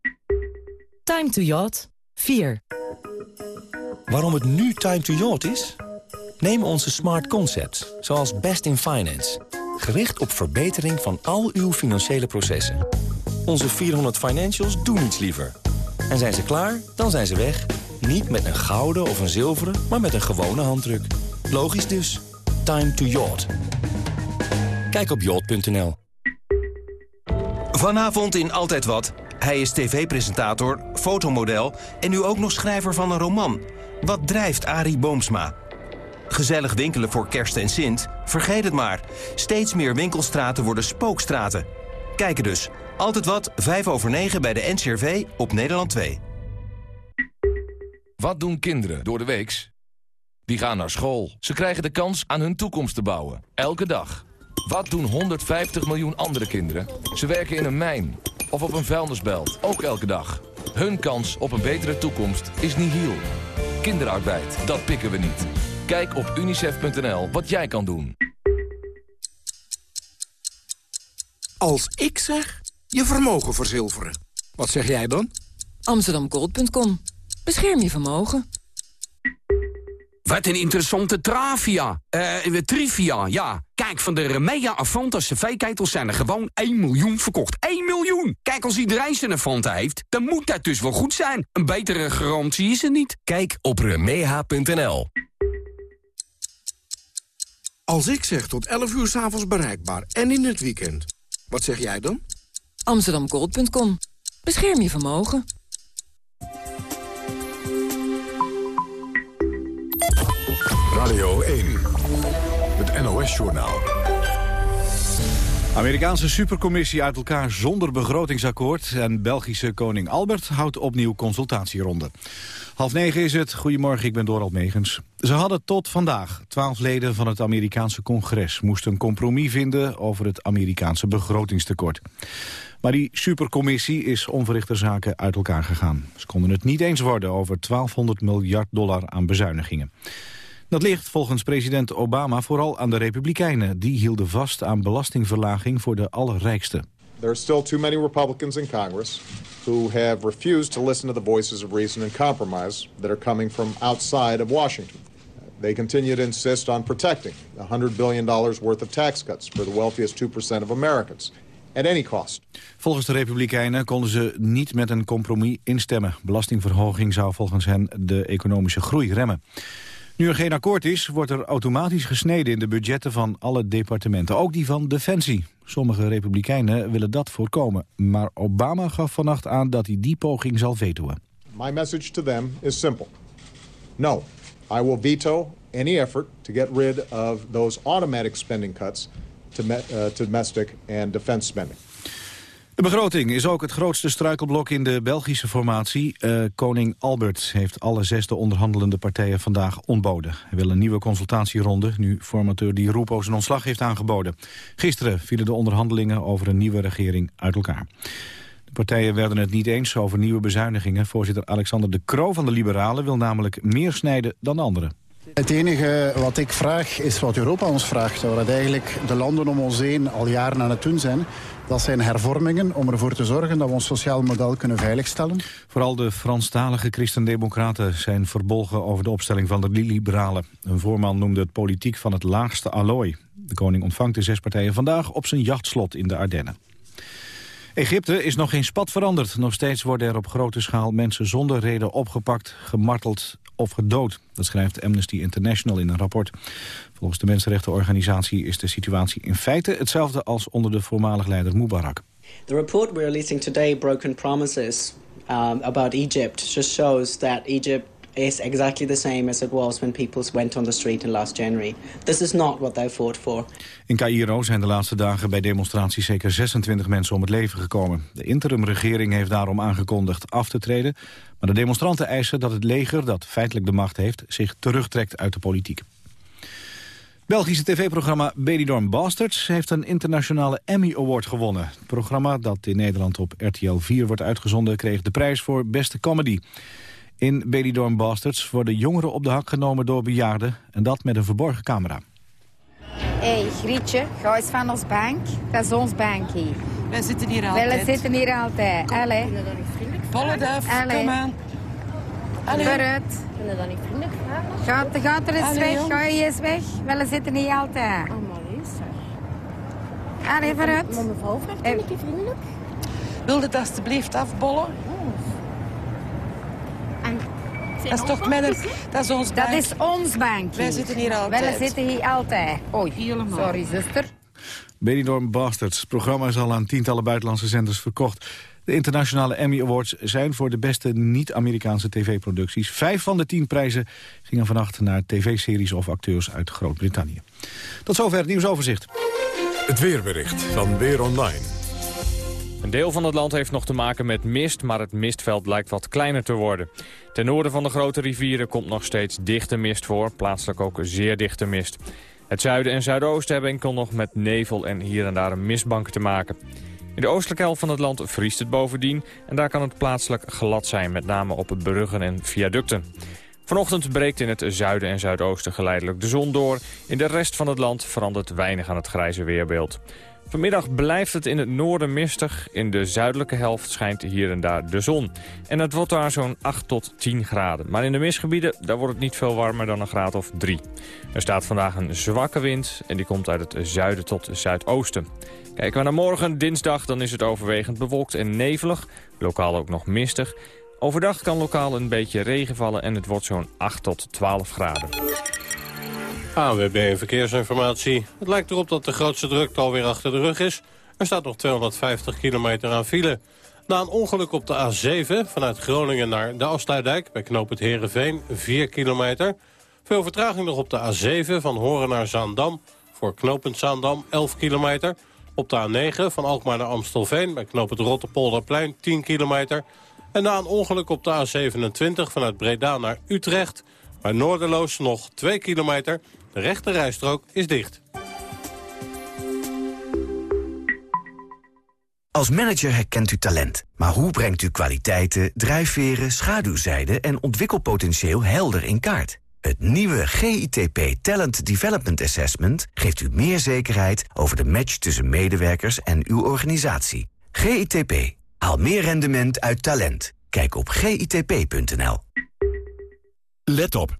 Time to Yacht 4. Waarom het nu time to yacht is? Neem onze smart concepts, zoals Best in Finance. Gericht op verbetering van al uw financiële processen. Onze 400 financials doen iets liever. En zijn ze klaar, dan zijn ze weg. Niet met een gouden of een zilveren, maar met een gewone handdruk. Logisch dus. Time to yacht. Kijk op yacht.nl. Vanavond in Altijd Wat. Hij is tv-presentator, fotomodel en nu ook nog schrijver van een roman. Wat drijft Arie Boomsma? Gezellig winkelen voor kerst en Sint? Vergeet het maar. Steeds meer winkelstraten worden spookstraten. Kijken dus. Altijd wat, 5 over 9 bij de NCRV op Nederland 2. Wat doen kinderen door de weeks? Die gaan naar school. Ze krijgen de kans aan hun toekomst te bouwen. Elke dag. Wat doen 150 miljoen andere kinderen? Ze werken in een mijn of op een vuilnisbelt, ook elke dag. Hun kans op een betere toekomst is nihil. Kinderarbeid, dat pikken we niet. Kijk op unicef.nl wat jij kan doen. Als ik zeg, je vermogen verzilveren. Wat zeg jij dan? Amsterdamgold.com. Bescherm je vermogen. Wat een interessante travia. Eh, trivia, ja. Kijk, van de Remea Avanta cv-ketels zijn er gewoon 1 miljoen verkocht. 1 miljoen! Kijk, als iedereen zijn Avanta heeft, dan moet dat dus wel goed zijn. Een betere garantie is er niet. Kijk op remea.nl. Als ik zeg tot 11 uur s'avonds bereikbaar en in het weekend, wat zeg jij dan? Amsterdamgold.com. Bescherm je vermogen. Radio 1, het NOS-journaal. Amerikaanse supercommissie uit elkaar zonder begrotingsakkoord... en Belgische koning Albert houdt opnieuw consultatieronde. Half negen is het. Goedemorgen, ik ben Dorald Megens. Ze hadden tot vandaag, twaalf leden van het Amerikaanse congres... moesten een compromis vinden over het Amerikaanse begrotingstekort. Maar die supercommissie is onverrichter zaken uit elkaar gegaan. Ze konden het niet eens worden over 1200 miljard dollar aan bezuinigingen. Dat ligt volgens president Obama vooral aan de Republikeinen. Die hielden vast aan belastingverlaging voor de allerrijksten. There are still too many Republicans in Congress who have refused to listen to the voices of reason and compromise that are coming from outside of Washington. They continue to insist on protecting the $100 billion worth of tax cuts for the wealthiest 2% of Americans. At any cost. Volgens de Republikeinen konden ze niet met een compromis instemmen. Belastingverhoging zou volgens hen de economische groei remmen. Nu er geen akkoord is, wordt er automatisch gesneden in de budgetten van alle departementen. Ook die van Defensie. Sommige republikeinen willen dat voorkomen. Maar Obama gaf vannacht aan dat hij die poging zal vetoen. My message to them is simple. No, I will veto any effort to get rid of those automatic spending cuts to, uh, to domestic and defense spending. De begroting is ook het grootste struikelblok in de Belgische formatie. Uh, koning Albert heeft alle zesde onderhandelende partijen vandaag ontboden. Hij wil een nieuwe consultatieronde, nu formateur die Roepo zijn ontslag heeft aangeboden. Gisteren vielen de onderhandelingen over een nieuwe regering uit elkaar. De partijen werden het niet eens over nieuwe bezuinigingen. Voorzitter Alexander de Croo van de Liberalen wil namelijk meer snijden dan anderen. Het enige wat ik vraag is wat Europa ons vraagt. Wat eigenlijk de landen om ons heen al jaren aan het doen zijn. Dat zijn hervormingen om ervoor te zorgen dat we ons sociaal model kunnen veiligstellen. Vooral de Franstalige christendemocraten zijn verbolgen over de opstelling van de liberalen. Een voorman noemde het politiek van het laagste allooi. De koning ontvangt de zes partijen vandaag op zijn jachtslot in de Ardennen. Egypte is nog geen spat veranderd. Nog steeds worden er op grote schaal mensen zonder reden opgepakt, gemarteld of gedood. Dat schrijft Amnesty International in een rapport. Volgens de mensenrechtenorganisatie is de situatie in feite hetzelfde als onder de voormalig leider Mubarak. The report we're releasing today, Broken Promises, um, about Egypt, just shows that Egypt is exactly the same as it was when people went on the street in last January. This is not what they fought for. In Cairo zijn de laatste dagen bij demonstraties zeker 26 mensen om het leven gekomen. De interimregering heeft daarom aangekondigd af te treden. Maar de demonstranten eisen dat het leger, dat feitelijk de macht heeft, zich terugtrekt uit de politiek. Belgische tv-programma Bedidorm Bastards heeft een internationale Emmy Award gewonnen. Het programma, dat in Nederland op RTL 4 wordt uitgezonden, kreeg de prijs voor beste comedy. In Bedidorm Bastards worden jongeren op de hak genomen door bejaarden... en dat met een verborgen camera. Hé, hey, Grietje, ga eens van ons bank. Dat is ons bank hier. Wij zitten hier altijd. Wij zitten hier altijd. Allee. Kunnen dat niet vriendelijk Bolledaf, kom aan. Allee. Vooruit. Kunnen dat niet vriendelijk vragen? Gaat, gaat er eens Allee, weg, ga je eens weg. Wij zitten hier altijd. Oh, maar eens. Allee, vooruit. Maar mevrouw vraagt, ben ik vriendelijk? Wil het alstublieft afbollen? Dat is toch mijn... Dat is ons bank. Dat is ons bank. Wij zitten hier altijd. Wij zitten hier altijd. Oei, Helemaal. sorry zuster. Benidorm Bastards. Het programma is al aan tientallen buitenlandse zenders verkocht. De internationale Emmy Awards zijn voor de beste niet-Amerikaanse tv-producties. Vijf van de tien prijzen gingen vannacht naar tv-series of acteurs uit Groot-Brittannië. Tot zover het nieuwsoverzicht. Het weerbericht van Weer Online. Een deel van het land heeft nog te maken met mist, maar het mistveld lijkt wat kleiner te worden. Ten noorden van de grote rivieren komt nog steeds dichte mist voor, plaatselijk ook zeer dichte mist. Het zuiden en zuidoosten hebben enkel nog met nevel en hier en daar een mistbank te maken. In de oostelijke helft van het land vriest het bovendien en daar kan het plaatselijk glad zijn, met name op bruggen en viaducten. Vanochtend breekt in het zuiden en zuidoosten geleidelijk de zon door. In de rest van het land verandert weinig aan het grijze weerbeeld. Vanmiddag blijft het in het noorden mistig. In de zuidelijke helft schijnt hier en daar de zon. En het wordt daar zo'n 8 tot 10 graden. Maar in de mistgebieden daar wordt het niet veel warmer dan een graad of 3. Er staat vandaag een zwakke wind en die komt uit het zuiden tot zuidoosten. Kijken we naar morgen, dinsdag, dan is het overwegend bewolkt en nevelig. Lokaal ook nog mistig. Overdag kan lokaal een beetje regen vallen en het wordt zo'n 8 tot 12 graden. AWB Verkeersinformatie. Het lijkt erop dat de grootste drukte alweer achter de rug is. Er staat nog 250 kilometer aan file. Na een ongeluk op de A7 vanuit Groningen naar de Afsluitdijk... bij knoop het Herenveen 4 kilometer. Veel vertraging nog op de A7 van Horen naar Zaandam... voor knooppunt Zaandam 11 kilometer. Op de A9 van Alkmaar naar Amstelveen... bij knoop het Rotterpolderplein 10 kilometer. En na een ongeluk op de A27 vanuit Breda naar Utrecht... bij Noorderloos nog 2 kilometer... De rechte rijstrook is dicht. Als manager herkent u talent. Maar hoe brengt u kwaliteiten, drijfveren, schaduwzijden... en ontwikkelpotentieel helder in kaart? Het nieuwe GITP Talent Development Assessment geeft u meer zekerheid over de match tussen medewerkers en uw organisatie. GITP. Haal meer rendement uit talent. Kijk op gitp.nl. Let op.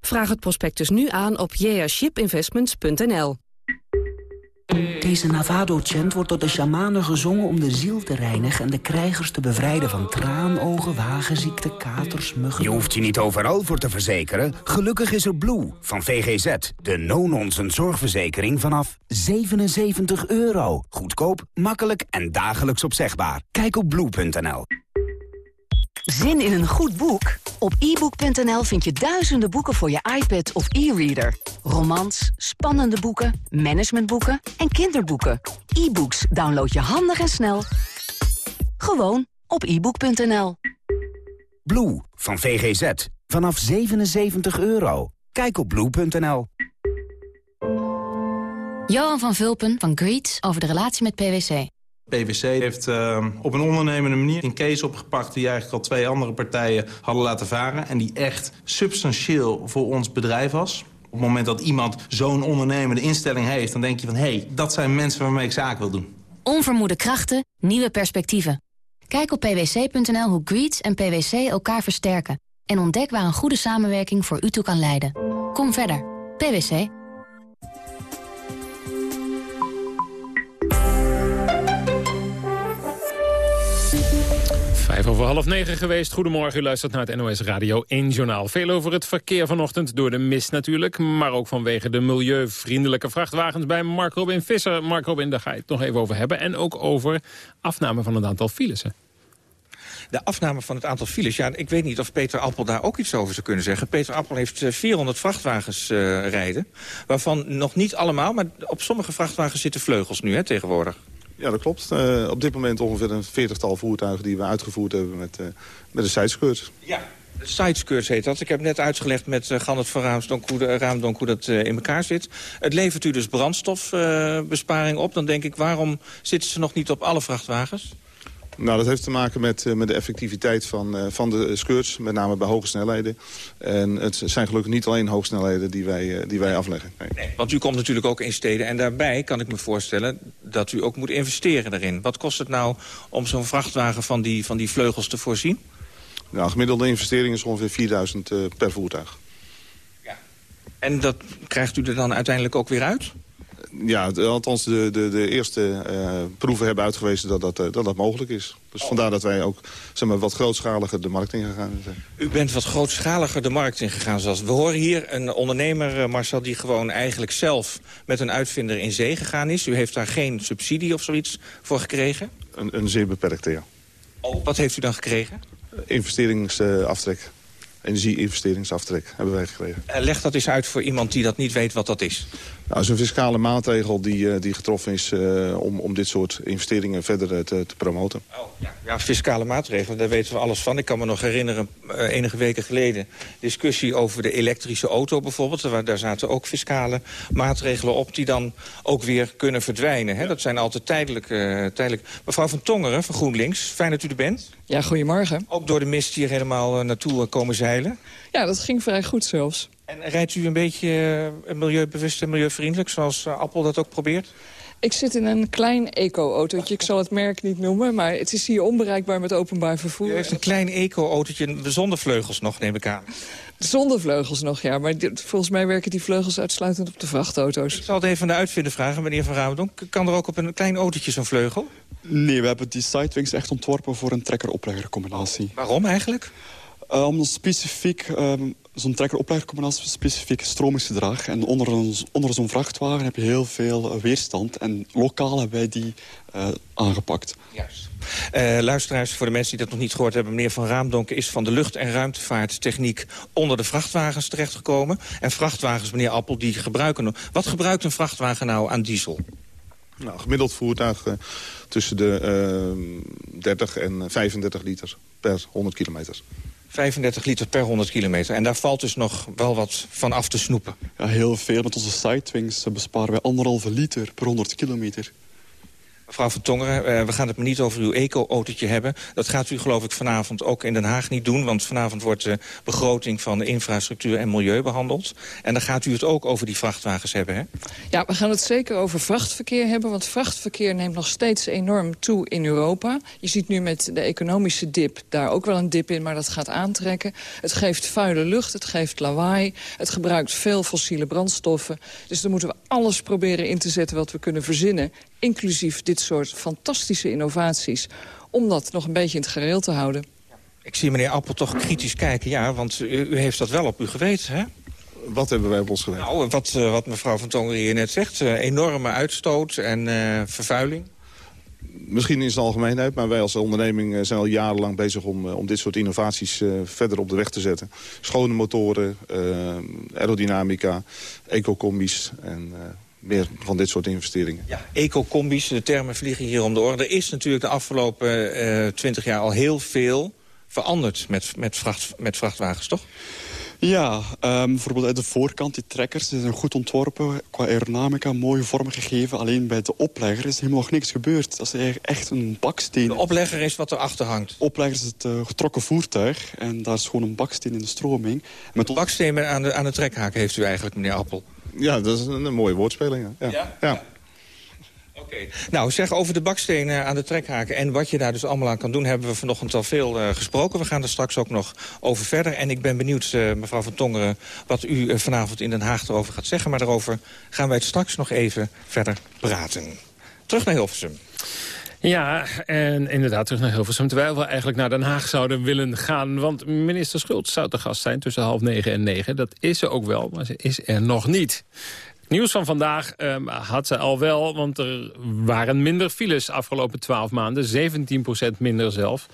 Vraag het prospectus nu aan op jashipinvestments.nl. Deze Navado-chant wordt door de shamanen gezongen om de ziel te reinigen... en de krijgers te bevrijden van traanogen, wagenziekte, katers, muggen... Je hoeft je niet overal voor te verzekeren. Gelukkig is er Blue van VGZ. De no-nonsense zorgverzekering vanaf 77 euro. Goedkoop, makkelijk en dagelijks opzegbaar. Kijk op blue.nl. Zin in een goed boek? Op ebook.nl vind je duizenden boeken voor je iPad of e-reader. Romans, spannende boeken, managementboeken en kinderboeken. E-books download je handig en snel. Gewoon op ebook.nl. Blue van VGZ. Vanaf 77 euro. Kijk op blue.nl. Johan van Vulpen van Greets over de relatie met PwC. PwC heeft uh, op een ondernemende manier een case opgepakt... die eigenlijk al twee andere partijen hadden laten varen... en die echt substantieel voor ons bedrijf was. Op het moment dat iemand zo'n ondernemende instelling heeft... dan denk je van, hé, hey, dat zijn mensen waarmee ik zaak wil doen. Onvermoede krachten, nieuwe perspectieven. Kijk op pwc.nl hoe Greets en PwC elkaar versterken... en ontdek waar een goede samenwerking voor u toe kan leiden. Kom verder. PwC. Vijf over half negen geweest. Goedemorgen, u luistert naar het NOS Radio 1 Journaal. Veel over het verkeer vanochtend, door de mist natuurlijk... maar ook vanwege de milieuvriendelijke vrachtwagens bij Mark Robin Visser. Mark Robin, daar ga je het nog even over hebben. En ook over afname van een aantal files? De afname van het aantal files, ja, ik weet niet of Peter Appel daar ook iets over zou kunnen zeggen. Peter Appel heeft 400 vrachtwagens uh, rijden, waarvan nog niet allemaal... maar op sommige vrachtwagens zitten vleugels nu, hè, tegenwoordig. Ja, dat klopt. Uh, op dit moment ongeveer een veertigtal voertuigen die we uitgevoerd hebben met, uh, met een sideskirt. Ja, sideskirts heet dat. Ik heb net uitgelegd met uh, van Raamdonk hoe dat in elkaar zit. Het levert u dus brandstofbesparing op. Dan denk ik, waarom zitten ze nog niet op alle vrachtwagens? Nou, dat heeft te maken met, met de effectiviteit van, uh, van de skirts, met name bij hoge snelheden. En het zijn gelukkig niet alleen hoogsnelheden die wij, uh, die wij afleggen. Nee. Nee, want u komt natuurlijk ook in steden en daarbij kan ik me voorstellen dat u ook moet investeren daarin. Wat kost het nou om zo'n vrachtwagen van die, van die vleugels te voorzien? Nou, gemiddelde investering is ongeveer 4000 uh, per voertuig. Ja. En dat krijgt u er dan uiteindelijk ook weer uit? Ja, althans de, de, de eerste uh, proeven hebben uitgewezen dat dat, uh, dat dat mogelijk is. Dus oh. vandaar dat wij ook zeg maar, wat grootschaliger de markt ingegaan zijn. U bent wat grootschaliger de markt ingegaan. Zoals we horen hier een ondernemer, uh, Marcel, die gewoon eigenlijk zelf met een uitvinder in zee gegaan is. U heeft daar geen subsidie of zoiets voor gekregen? Een, een zeer beperkte, ja. Oh, wat heeft u dan gekregen? Investeringsaftrek energie-investeringsaftrek hebben wij gekregen. Leg dat eens uit voor iemand die dat niet weet wat dat is. Nou, zo'n fiscale maatregel die, die getroffen is uh, om, om dit soort investeringen verder te, te promoten. Oh, ja. ja, fiscale maatregelen, daar weten we alles van. Ik kan me nog herinneren, uh, enige weken geleden... discussie over de elektrische auto bijvoorbeeld. Waar, daar zaten ook fiscale maatregelen op... die dan ook weer kunnen verdwijnen. Hè? Dat zijn altijd tijdelijk, uh, tijdelijk. Mevrouw van Tongeren van GroenLinks, fijn dat u er bent. Ja, goedemorgen. Ook door de mist hier helemaal naartoe komen zeilen. Ja, dat ging vrij goed zelfs. En rijdt u een beetje milieubewust en milieuvriendelijk, zoals Appel dat ook probeert? Ik zit in een klein eco-autootje. Ik zal het merk niet noemen, maar het is hier onbereikbaar met openbaar vervoer. U heeft een klein eco-autootje zonder vleugels nog, neem ik aan. Zonder vleugels nog, ja. Maar dit, volgens mij werken die vleugels uitsluitend op de vrachtauto's. Ik zal het even aan de uitvinder vragen, meneer Van Raamdonk. Kan er ook op een klein autootje zo'n vleugel? Nee, we hebben die Sidewings echt ontworpen voor een trekker-oplegger combinatie. Waarom eigenlijk? Uh, omdat specifiek um, zo'n trekker-opleggercombinatie specifiek stromingsgedrag. En onder, onder zo'n vrachtwagen heb je heel veel uh, weerstand. En lokaal hebben wij die uh, aangepakt. Juist. Uh, luisteraars, voor de mensen die dat nog niet gehoord hebben... meneer Van Raamdonk is van de lucht- en ruimtevaarttechniek... onder de vrachtwagens terechtgekomen. En vrachtwagens, meneer Appel, die gebruiken... Wat gebruikt een vrachtwagen nou aan diesel? Nou, gemiddeld voertuig uh, tussen de uh, 30 en 35 liter per 100 kilometer. 35 liter per 100 kilometer. En daar valt dus nog wel wat van af te snoepen. Ja, heel veel. Met onze sidewings besparen wij anderhalve liter per 100 kilometer. Mevrouw van Tongeren, uh, we gaan het niet over uw eco-autootje hebben. Dat gaat u geloof ik vanavond ook in Den Haag niet doen... want vanavond wordt de begroting van de infrastructuur en milieu behandeld. En dan gaat u het ook over die vrachtwagens hebben, hè? Ja, we gaan het zeker over vrachtverkeer hebben... want vrachtverkeer neemt nog steeds enorm toe in Europa. Je ziet nu met de economische dip daar ook wel een dip in... maar dat gaat aantrekken. Het geeft vuile lucht, het geeft lawaai... het gebruikt veel fossiele brandstoffen. Dus dan moeten we alles proberen in te zetten wat we kunnen verzinnen inclusief dit soort fantastische innovaties... om dat nog een beetje in het gereel te houden. Ik zie meneer Appel toch kritisch kijken, ja, want u, u heeft dat wel op u geweten, hè? Wat hebben wij op ons geweten? Nou, wat, uh, wat mevrouw Van Tongeren hier net zegt, uh, enorme uitstoot en uh, vervuiling. Misschien in zijn algemeenheid, maar wij als onderneming zijn al jarenlang bezig om, om dit soort innovaties verder op de weg te zetten. Schone motoren, aerodynamica, ecocombi's en meer van dit soort investeringen. Ja, eco-combi's, de termen vliegen hier om de orde. Er is natuurlijk de afgelopen uh, twintig jaar al heel veel veranderd met, met, vracht, met vrachtwagens, toch? Ja, um, bijvoorbeeld uit de voorkant, die trekkers die zijn goed ontworpen. Qua aerodynamica, mooie vorm gegeven. Alleen bij de oplegger is helemaal nog niks gebeurd. Dat is echt een baksteen. De oplegger is wat erachter hangt? De oplegger is het uh, getrokken voertuig. En daar is gewoon een baksteen in de stroming. Met baksteen aan de, aan de trekhaak heeft u eigenlijk, meneer Appel? Ja, dat is een, een mooie woordspeling. Ja. ja? ja. Oké. Nou, zeg over de bakstenen aan de trekhaken en wat je daar dus allemaal aan kan doen... hebben we vanochtend al veel uh, gesproken. We gaan er straks ook nog over verder. En ik ben benieuwd, uh, mevrouw Van Tongeren, wat u uh, vanavond in Den Haag erover gaat zeggen. Maar daarover gaan wij het straks nog even verder praten. Terug naar Hilversum. Ja, en inderdaad terug naar Hilversum. Terwijl we eigenlijk naar Den Haag zouden willen gaan. Want minister Schultz zou te gast zijn tussen half negen en negen. Dat is ze ook wel, maar ze is er nog niet. Nieuws van vandaag um, had ze al wel, want er waren minder files afgelopen 12 maanden. 17% minder zelf.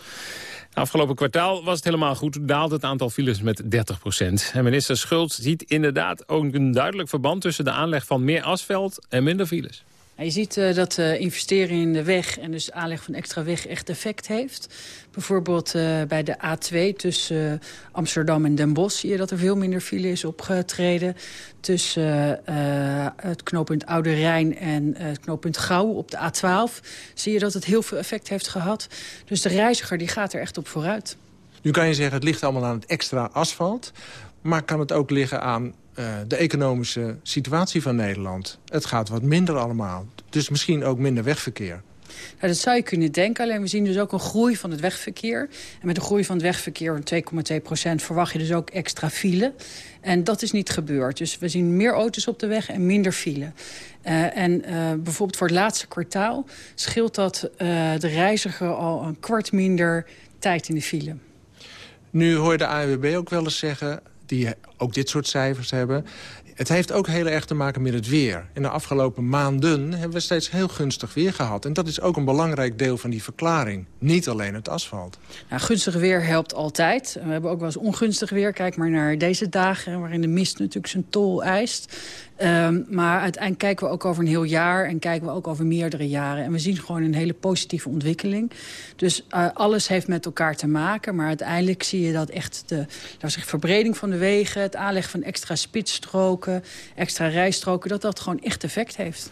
Afgelopen kwartaal was het helemaal goed. Daalt het aantal files met 30% En minister Schultz ziet inderdaad ook een duidelijk verband... tussen de aanleg van meer asfalt en minder files. Je ziet uh, dat uh, investeren in de weg en dus aanleg van extra weg echt effect heeft. Bijvoorbeeld uh, bij de A2 tussen Amsterdam en Den Bosch zie je dat er veel minder file is opgetreden. Tussen het knooppunt Oude Rijn en het knooppunt Gouw op de A12 zie je dat het heel veel effect heeft gehad. Dus de reiziger die gaat er echt op vooruit. Nu kan je zeggen het ligt allemaal aan het extra asfalt. Maar kan het ook liggen aan uh, de economische situatie van Nederland. Het gaat wat minder allemaal. Dus misschien ook minder wegverkeer. Nou, dat zou je kunnen denken. Alleen we zien dus ook een groei van het wegverkeer. En met de groei van het wegverkeer van 2,2 procent... verwacht je dus ook extra file. En dat is niet gebeurd. Dus we zien meer auto's op de weg en minder file. Uh, en uh, bijvoorbeeld voor het laatste kwartaal... scheelt dat uh, de reiziger al een kwart minder tijd in de file. Nu hoor je de ANWB ook wel eens zeggen die ook dit soort cijfers hebben. Het heeft ook heel erg te maken met het weer. In de afgelopen maanden hebben we steeds heel gunstig weer gehad. En dat is ook een belangrijk deel van die verklaring. Niet alleen het asfalt. Nou, gunstig weer helpt altijd. We hebben ook wel eens ongunstig weer. Kijk maar naar deze dagen waarin de mist natuurlijk zijn tol eist. Um, maar uiteindelijk kijken we ook over een heel jaar en kijken we ook over meerdere jaren. En we zien gewoon een hele positieve ontwikkeling. Dus uh, alles heeft met elkaar te maken. Maar uiteindelijk zie je dat echt de verbreding van de wegen... het aanleggen van extra extra rijstroken... dat dat gewoon echt effect heeft.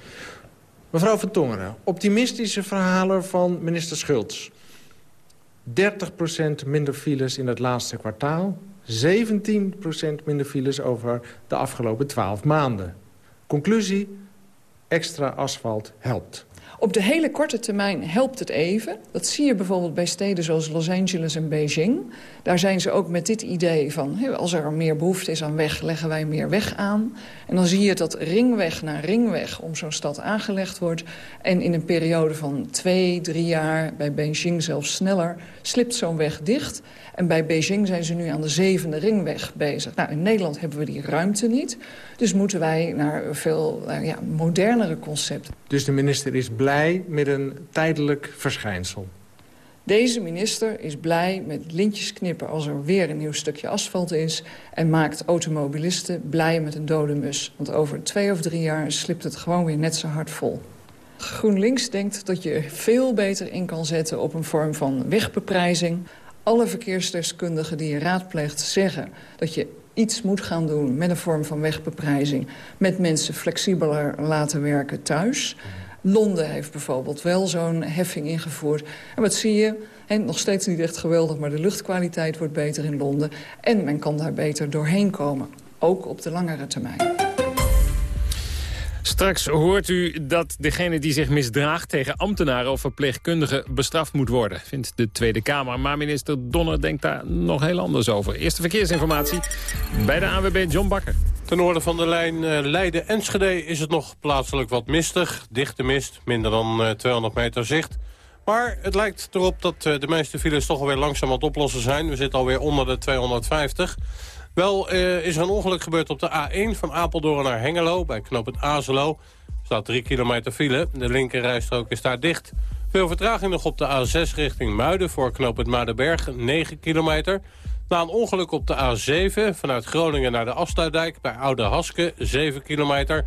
Mevrouw Van Tongeren, optimistische verhalen van minister Schultz. 30% minder files in het laatste kwartaal. 17% minder files over de afgelopen 12 maanden. Conclusie, extra asfalt helpt. Op de hele korte termijn helpt het even. Dat zie je bijvoorbeeld bij steden zoals Los Angeles en Beijing. Daar zijn ze ook met dit idee van... als er meer behoefte is aan weg, leggen wij meer weg aan. En dan zie je dat ringweg na ringweg om zo'n stad aangelegd wordt. En in een periode van twee, drie jaar, bij Beijing zelfs sneller... slipt zo'n weg dicht. En bij Beijing zijn ze nu aan de zevende ringweg bezig. Nou, in Nederland hebben we die ruimte niet. Dus moeten wij naar een veel nou ja, modernere concept. Dus de minister is blij met een tijdelijk verschijnsel? Deze minister is blij met lintjes knippen als er weer een nieuw stukje asfalt is... en maakt automobilisten blij met een dode mus. Want over twee of drie jaar slipt het gewoon weer net zo hard vol. GroenLinks denkt dat je veel beter in kan zetten op een vorm van wegbeprijzing. Alle verkeersdeskundigen die je raadpleegt zeggen dat je iets moet gaan doen met een vorm van wegbeprijzing... met mensen flexibeler laten werken thuis... Londen heeft bijvoorbeeld wel zo'n heffing ingevoerd. En wat zie je? En nog steeds niet echt geweldig, maar de luchtkwaliteit wordt beter in Londen. En men kan daar beter doorheen komen, ook op de langere termijn. Straks hoort u dat degene die zich misdraagt tegen ambtenaren of verpleegkundigen bestraft moet worden, vindt de Tweede Kamer. Maar minister Donner denkt daar nog heel anders over. Eerste verkeersinformatie bij de AWB John Bakker. Ten noorden van de lijn uh, Leiden-Enschede is het nog plaatselijk wat mistig. Dichte mist, minder dan uh, 200 meter zicht. Maar het lijkt erop dat uh, de meeste files toch alweer langzaam aan het oplossen zijn. We zitten alweer onder de 250. Wel uh, is er een ongeluk gebeurd op de A1 van Apeldoorn naar Hengelo... bij knoop het Azelo. Er staat 3 kilometer file. De linkerrijstrook is daar dicht. Veel vertraging nog op de A6 richting Muiden... voor knoop het Maardenberg, 9 kilometer. Na een ongeluk op de A7 vanuit Groningen naar de Afsluitdijk... bij Oude Haske, 7 kilometer.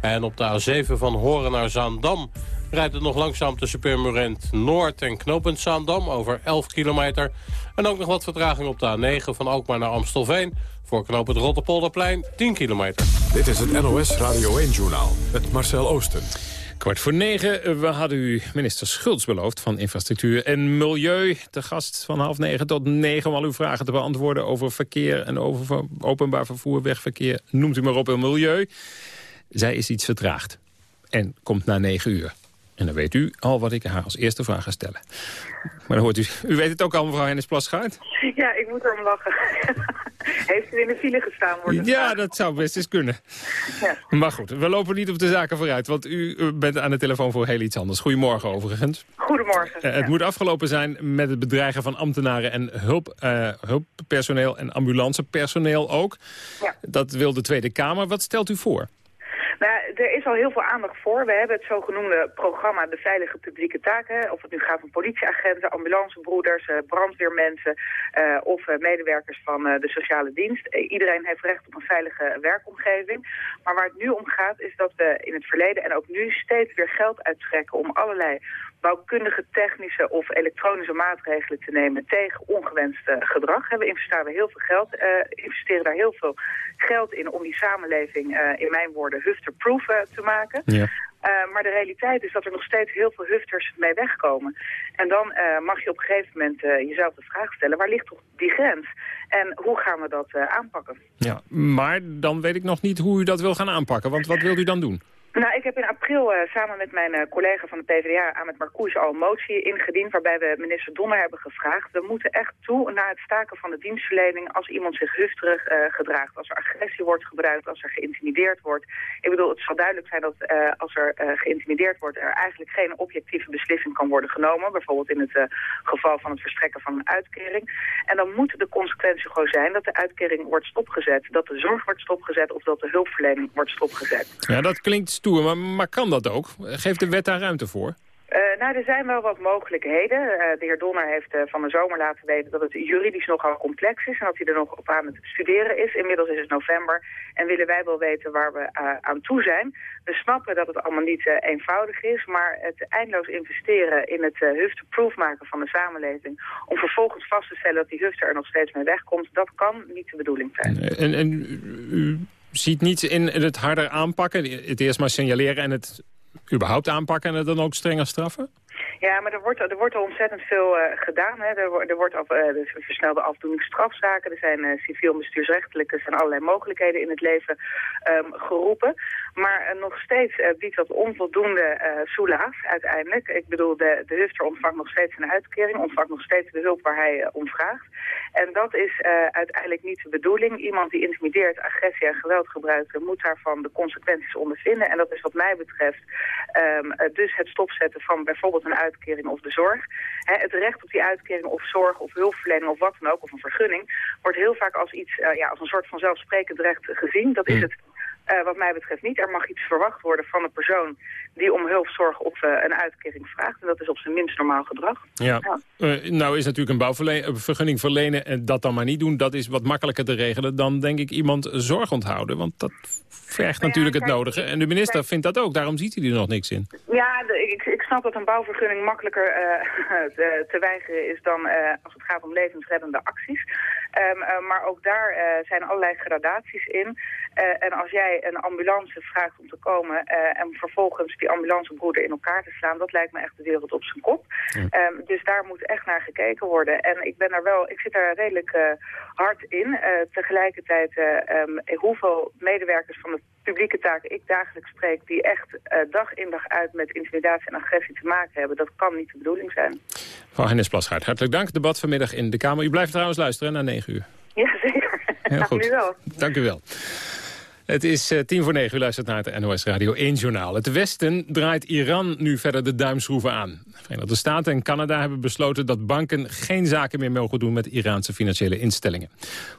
En op de A7 van Horen naar Zaandam rijdt het nog langzaam tussen Purmerend Noord en Knopend Zaandam over 11 kilometer. En ook nog wat vertraging op de A9 van Alkmaar naar Amstelveen. Voor knooppunt Rotterpolderplein 10 kilometer. Dit is het NOS Radio 1-journaal met Marcel Oosten. Kwart voor negen, we hadden u minister Schultz beloofd van Infrastructuur en Milieu. Te gast van half negen tot negen om al uw vragen te beantwoorden over verkeer en over openbaar vervoer, wegverkeer. Noemt u maar op een milieu. Zij is iets vertraagd en komt na negen uur. En dan weet u al wat ik haar als eerste vraag ga stellen. Maar dan hoort u, u weet het ook al, mevrouw Hennis Plasgaard? Ja, ik moet erom lachen. Heeft u in de file gestaan? Wordt ja, dat zou best eens kunnen. Ja. Maar goed, we lopen niet op de zaken vooruit, want u bent aan de telefoon voor heel iets anders. Goedemorgen overigens. Goedemorgen. Uh, het moet afgelopen zijn met het bedreigen van ambtenaren en hulp, uh, hulppersoneel en ambulancepersoneel ook. Ja. Dat wil de Tweede Kamer. Wat stelt u voor? Nou, er is al heel veel aandacht voor. We hebben het zogenoemde programma De Veilige Publieke Taken. Of het nu gaat om politieagenten, ambulancebroeders, uh, brandweermensen uh, of uh, medewerkers van de sociale dienst. iedereen heeft recht op een veilige werkomgeving. Maar waar het nu om gaat is dat we in het verleden en ook nu steeds weer geld uittrekken om allerlei bouwkundige, technische of elektronische maatregelen te nemen tegen ongewenst gedrag. We investeren daar heel veel geld, uh, investeren daar heel veel geld in om die samenleving, uh, in mijn woorden, hufterproof uh, te maken. Ja. maar de realiteit is dat er nog steeds heel veel hufters mee wegkomen. En dan mag je op een gegeven moment jezelf de vraag stellen, waar ligt toch die grens? En hoe gaan we dat aanpakken? Ja, maar dan weet ik nog niet hoe u dat wil gaan aanpakken, want wat wilt u dan doen? Nou, ik heb in april uh, samen met mijn uh, collega van de PvdA, Ahmed Marcouch, al een motie ingediend waarbij we minister Donner hebben gevraagd. We moeten echt toe naar het staken van de dienstverlening als iemand zich hufterig uh, gedraagt. Als er agressie wordt gebruikt, als er geïntimideerd wordt. Ik bedoel, het zal duidelijk zijn dat als er geïntimideerd wordt, er eigenlijk geen objectieve beslissing kan worden genomen. Bijvoorbeeld in het geval van het verstrekken van een uitkering. En dan moet de consequentie gewoon zijn dat de uitkering wordt stopgezet, dat de zorg wordt stopgezet of dat de hulpverlening wordt stopgezet. Ja, dat klinkt stoer, maar, maar kan dat ook? Geeft de wet daar ruimte voor? Uh, nou, er zijn wel wat mogelijkheden. Uh, de heer Donner heeft uh, van de zomer laten weten dat het juridisch nogal complex is... en dat hij er nog op aan het studeren is. Inmiddels is het november en willen wij wel weten waar we aan toe zijn. We snappen dat het allemaal niet eenvoudig is... maar het eindeloos investeren in het hufte-proof maken van de samenleving... om vervolgens vast te stellen dat die hufte er nog steeds mee wegkomt... dat kan niet de bedoeling zijn. En, en u ziet niets in het harder aanpakken? Het eerst maar signaleren en het überhaupt aanpakken en het dan ook strenger straffen? Ja, maar er wordt, er wordt ontzettend veel uh, gedaan. Hè. Er, er wordt af, uh, de versnelde afdoening strafzaken. Er zijn uh, civiel er zijn allerlei mogelijkheden in het leven um, geroepen. Maar nog steeds biedt dat onvoldoende soelaas uiteindelijk. Ik bedoel, de, de hufter ontvangt nog steeds een uitkering, ontvangt nog steeds de hulp waar hij om vraagt. En dat is uiteindelijk niet de bedoeling. Iemand die intimideert, agressie en geweld gebruikt, moet daarvan de consequenties ondervinden. En dat is wat mij betreft um, dus het stopzetten van bijvoorbeeld een uitkering of de zorg. het recht op die uitkering of zorg of hulpverlening of wat dan ook, of een vergunning, wordt heel vaak als iets, uh, ja, als een soort van zelfsprekend recht gezien. Dat is hmm. het uh, wat mij betreft niet. Er mag iets verwacht worden van een persoon die om hulpzorg of uh, een uitkering vraagt. En dat is op zijn minst normaal gedrag. Ja. ja. Uh, nou is natuurlijk een bouwvergunning verlenen en dat dan maar niet doen. Dat is wat makkelijker te regelen dan denk ik iemand zorg onthouden. Want dat vergt natuurlijk het nodige. En de minister vindt dat ook, daarom ziet hij er nog niks in. Ja, de, ik, ik, snap dat een bouwvergunning makkelijker te, te, weigeren is dan als het gaat om levensreddende acties. Um, uh, maar ook daar uh, zijn allerlei gradaties in. en als jij een ambulance vraagt om te komen en vervolgens die ambulancebroeder in elkaar te slaan, dat lijkt me echt de wereld op zijn kop. Ehm, dus daar moet echt naar gekeken worden. En ik ben er wel, ik zit daar redelijk hard in. tegelijkertijd um, hoeveel medewerkers van de publieke taken ik dagelijks spreek... die echt dag in dag uit met intimidatie en agressie te maken hebben... dat kan niet de bedoeling zijn. Mevrouw Hennis Plasgaard, hartelijk dank. Debat vanmiddag in de Kamer. U blijft trouwens luisteren na 9 uur. Ja, zeker. Heel goed. wel. Dank u wel. Het is uh, tien voor negen. U luistert naar het NOS Radio 1 Journaal. Het Westen draait Iran nu verder de duimschroeven aan. De Verenigde Staten en Canada hebben besloten dat banken geen zaken meer mogen doen met Iraanse financiële instellingen.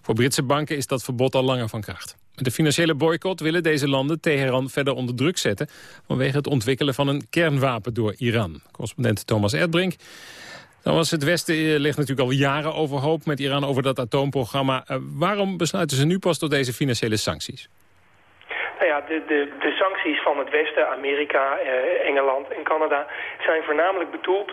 Voor Britse banken is dat verbod al langer van kracht. Met de financiële boycott willen deze landen Teheran verder onder druk zetten vanwege het ontwikkelen van een kernwapen door Iran. Correspondent Thomas Erdbrink dan was het Westen eh, ligt natuurlijk al jaren overhoop met Iran over dat atoomprogramma. Uh, waarom besluiten ze nu pas tot deze financiële sancties? Nou ja, de, de, de sancties van het Westen, Amerika, eh, Engeland en Canada... zijn voornamelijk bedoeld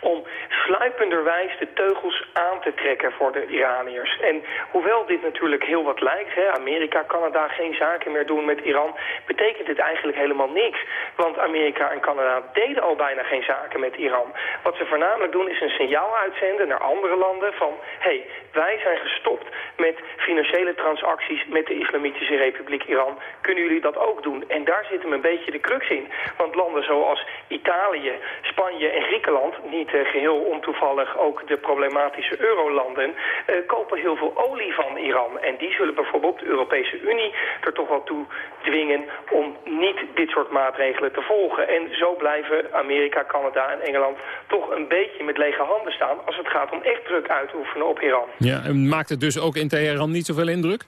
om sluipenderwijs de teugels aan te trekken voor de Iraniërs. En hoewel dit natuurlijk heel wat lijkt, hè, Amerika, Canada geen zaken meer doen met Iran, betekent dit eigenlijk helemaal niks. Want Amerika en Canada deden al bijna geen zaken met Iran. Wat ze voornamelijk doen is een signaal uitzenden naar andere landen van, hé, hey, wij zijn gestopt met financiële transacties met de Islamitische Republiek Iran. Kunnen jullie dat ook doen? En daar zit hem een beetje de crux in. Want landen zoals Italië, Spanje en Griekenland, niet eh, geheel ontoevallig ook de problematische eurolanden, uh, kopen heel veel olie van Iran. En die zullen bijvoorbeeld de Europese Unie er toch wel toe dwingen om niet dit soort maatregelen te volgen. En zo blijven Amerika, Canada en Engeland toch een beetje met lege handen staan als het gaat om echt druk uit te oefenen op Iran. Ja, en maakt het dus ook in Teheran niet zoveel indruk?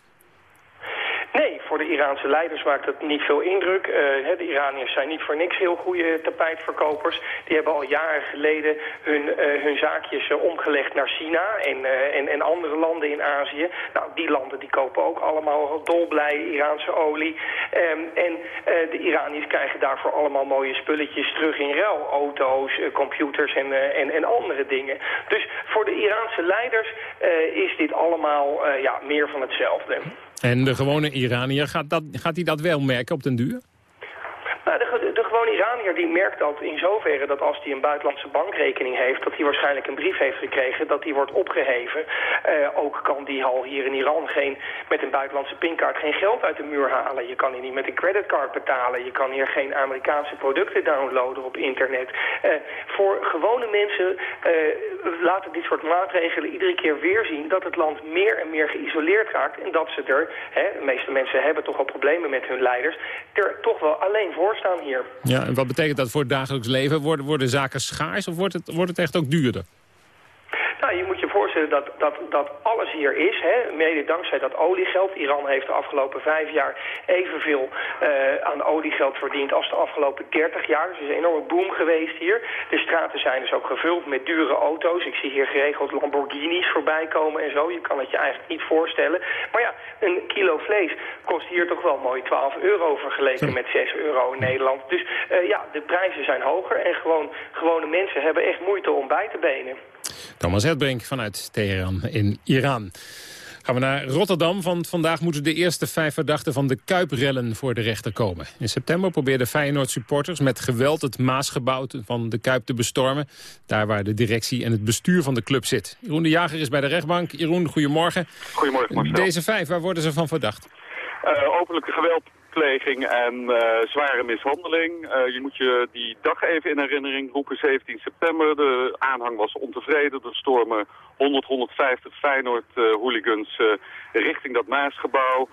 Voor de Iraanse leiders maakt het niet veel indruk. Uh, de Iraniërs zijn niet voor niks heel goede tapijtverkopers. Die hebben al jaren geleden hun, uh, hun zaakjes uh, omgelegd naar China en, en, en, andere landen in Azië. Nou, die landen die kopen ook allemaal dolblij Iraanse olie. Um, en de Iraniërs krijgen daarvoor allemaal mooie spulletjes terug in ruil. Auto's, computers en, en, en andere dingen. Dus voor de Iraanse leiders is dit allemaal ja, meer van hetzelfde. En de gewone Iranier, gaat, dat, gaat hij dat wel merken op den duur? Nou, de, de gewone Iranier die merkt dat in zoverre dat als hij een buitenlandse bankrekening heeft... dat hij waarschijnlijk een brief heeft gekregen dat die wordt opgeheven. Uh, ook kan die al hier in Iran geen, met een buitenlandse pinkaart geen geld uit de muur halen. Je kan hier niet met een creditcard betalen. Je kan hier geen Amerikaanse producten downloaden op internet. Uh, voor gewone mensen uh, laten dit soort maatregelen iedere keer weer zien... dat het land meer en meer geïsoleerd raakt en dat ze er... Hè, de meeste mensen hebben toch al problemen met hun leiders... er toch wel alleen voor staan hier. Ja, en wat betekent dat voor het dagelijks leven? Worden, worden zaken schaars of wordt het, wordt het echt ook duurder? Nou, je moet je voorstellen dat, dat, dat alles hier is, hè, mede dankzij dat oliegeld. Iran heeft de afgelopen vijf jaar evenveel uh, aan oliegeld verdiend als de afgelopen 30 jaar. Dus er is een enorme boom geweest hier. De straten zijn dus ook gevuld met dure auto's. Ik zie hier geregeld Lamborghinis voorbij komen en zo. Je kan het je eigenlijk niet voorstellen. Maar ja, een kilo vlees kost hier toch wel mooi 12 euro vergeleken met 6 euro in Nederland. Dus uh, ja, de prijzen zijn hoger en gewoon gewone mensen hebben echt moeite om bij te benen. Thomas Hetbrink vanuit Teheran in Iran. Gaan we naar Rotterdam, want vandaag moeten de eerste vijf verdachten van de Kuiprellen voor de rechter komen. In september probeerden Feyenoord supporters met geweld het Maasgebouw van de Kuip te bestormen. Daar waar de directie en het bestuur van de club zit. Jeroen de Jager is bij de rechtbank. Jeroen, goedemorgen. Goedemorgen Marcel. Deze vijf, waar worden ze van verdacht? Uh, openlijke geweld pleging en uh, zware mishandeling. Uh, je moet je die dag even in herinnering roepen, 17 september. De aanhang was ontevreden. Er stormen 100, 150 Feyenoord-hooligans uh, richting dat Maasgebouw.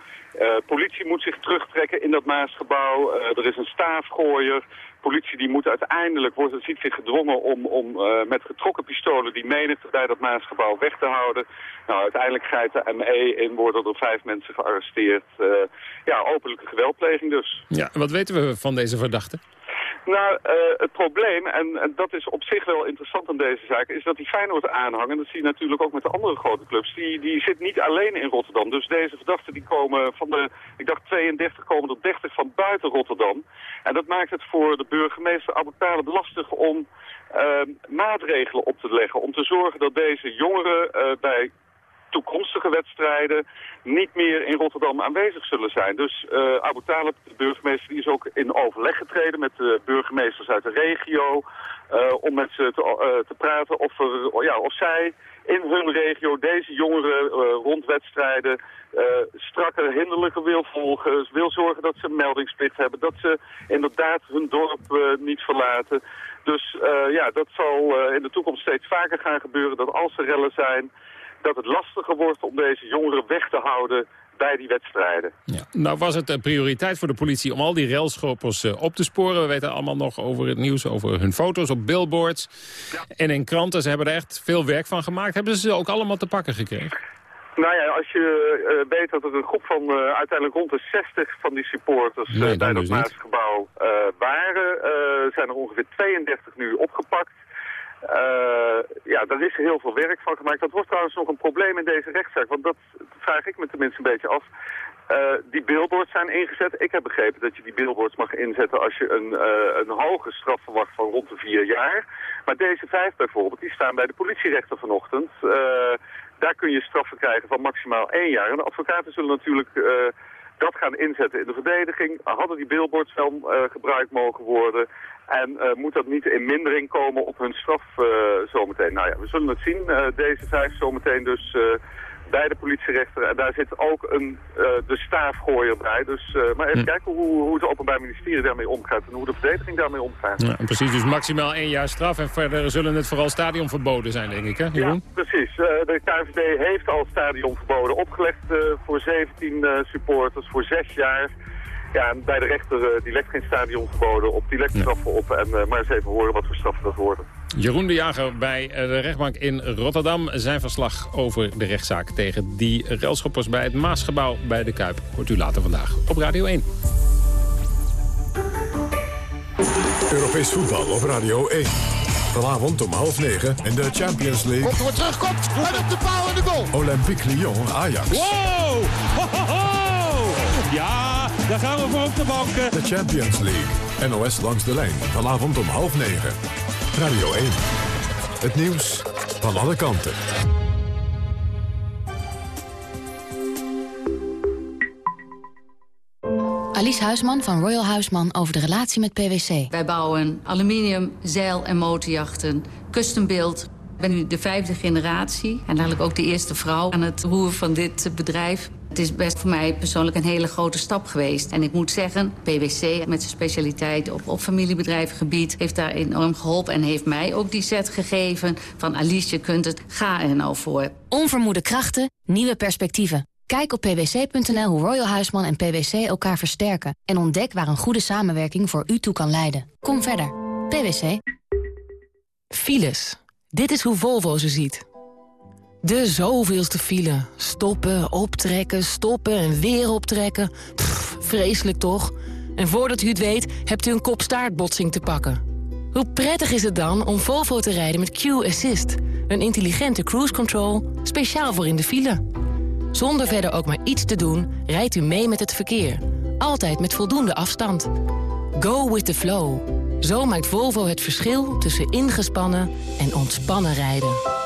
Politie moet zich terugtrekken in dat Maasgebouw. er is een staafgooier politie die moet uiteindelijk, wordt, ziet zich gedwongen om, om uh, met getrokken pistolen die menigte bij dat Maasgebouw weg te houden. Nou, uiteindelijk grijpt de ME in, worden er vijf mensen gearresteerd. Ja, openlijke geweldpleging dus. Ja, wat weten we van deze verdachten? Nou, uh, het probleem, en, dat is op zich wel interessant aan deze zaak, is dat die Feyenoord aanhangen, dat zie je natuurlijk ook met de andere grote clubs, die, die zit niet alleen in Rotterdam. Dus deze verdachten die komen van de, ik dacht 32, komen er 30 van buiten Rotterdam. En dat maakt het voor de burgemeester Abu Talib lastig om uh, maatregelen op te leggen, om te zorgen dat deze jongeren uh, bij toekomstige wedstrijden niet meer in Rotterdam aanwezig zullen zijn. Dus uh, Abu Talib, de burgemeester, die is ook in overleg getreden met de burgemeesters uit de regio... Uh, om met ze te, uh, te praten of, ja, of zij in hun regio deze jongeren uh, rond wedstrijden strakker hinderlijke wil volgen. Wil zorgen dat ze een meldingsplicht hebben. Dat ze inderdaad hun dorp niet verlaten. Dus ja, dat zal in de toekomst steeds vaker gaan gebeuren. Dat als er rellen zijn, dat het lastiger wordt om deze jongeren weg te houden bij die wedstrijden. Ja. Nou was het een prioriteit voor de politie om al die railschoppers uh, op te sporen. We weten allemaal nog over het nieuws, over hun foto's op billboards en in kranten. Ze hebben er echt veel werk van gemaakt. Hebben ze ze ook allemaal te pakken gekregen? Nou ja, als je uh, weet dat er een groep van uh, uiteindelijk rond de 60 van die supporters nee, bij dat dus Maasgebouw waren, zijn er ongeveer 32 nu opgepakt. Uh, ja, daar is heel veel werk van gemaakt. Dat wordt trouwens nog een probleem in deze rechtszaak, want dat vraag ik me tenminste een beetje af. Uh, die billboards zijn ingezet. Ik heb begrepen dat je die billboards mag inzetten als je een, uh, een hoge straf verwacht van rond de vier jaar. Maar deze vijf bijvoorbeeld, die staan bij de politierechter vanochtend. daar kun je straffen krijgen van maximaal één jaar. En de advocaten zullen natuurlijk dat gaan inzetten in de verdediging. Hadden die billboards wel gebruikt mogen worden? En uh, moet dat niet in mindering komen op hun straf uh, zometeen? Nou ja, we zullen het zien. Deze vijf zometeen dus bij de politierechter. En daar zit ook een, de staafgooier bij. Dus, maar even hm. kijken hoe, hoe het Openbaar Ministerie daarmee omgaat... en hoe de verdediging daarmee omgaat. Ja, precies, dus maximaal één jaar straf. En verder zullen het vooral stadionverboden zijn, denk ik, hè, Jeroen? Ja, precies. de KVD heeft al stadionverboden opgelegd voor 17 supporters voor zes jaar... Ja, en bij de rechter, uh, die legt geen stadionverboden op, die legt straffen op. En uh, maar eens even horen wat voor straffen dat worden. Jeroen de Jager bij de rechtbank in Rotterdam. Zijn verslag over de rechtszaak tegen die relschoppers bij het Maasgebouw bij de Kuip. Hoort u later vandaag op Radio 1. Europees voetbal op Radio 1. Vanavond om half negen in de Champions League. Komt er terug, komt en op de paal en de goal. Olympique Lyon, Ajax. Wow! Ho, ho, ho! Ja! Daar gaan we voor op de banken. De Champions League. NOS langs de lijn. Vanavond om half negen. Radio 1. Het nieuws van alle kanten. Alice Huisman van Royal Huisman over de relatie met PwC. Wij bouwen aluminium, zeil- en motorjachten, custom build. Ik ben nu de vijfde generatie en eigenlijk ook de eerste vrouw aan het roer van dit bedrijf. Het is best voor mij persoonlijk een hele grote stap geweest. En ik moet zeggen, PwC met zijn specialiteit op, op familiebedrijvengebied... heeft daar enorm geholpen en heeft mij ook die set gegeven... van Alice, je kunt het, ga er nou voor. Onvermoede krachten, nieuwe perspectieven. Kijk op pwc.nl hoe Royal Huisman en PwC elkaar versterken... en ontdek waar een goede samenwerking voor u toe kan leiden. Kom verder. PwC. Files. Dit is hoe Volvo ze ziet. De zoveelste file. Stoppen, optrekken, stoppen en weer optrekken. Pff, vreselijk toch? En voordat u het weet, hebt u een kopstaartbotsing te pakken. Hoe prettig is het dan om Volvo te rijden met Q-Assist? Een intelligente cruise control, speciaal voor in de file. Zonder verder ook maar iets te doen, rijdt u mee met het verkeer. Altijd met voldoende afstand. Go with the flow. Zo maakt Volvo het verschil tussen ingespannen en ontspannen rijden.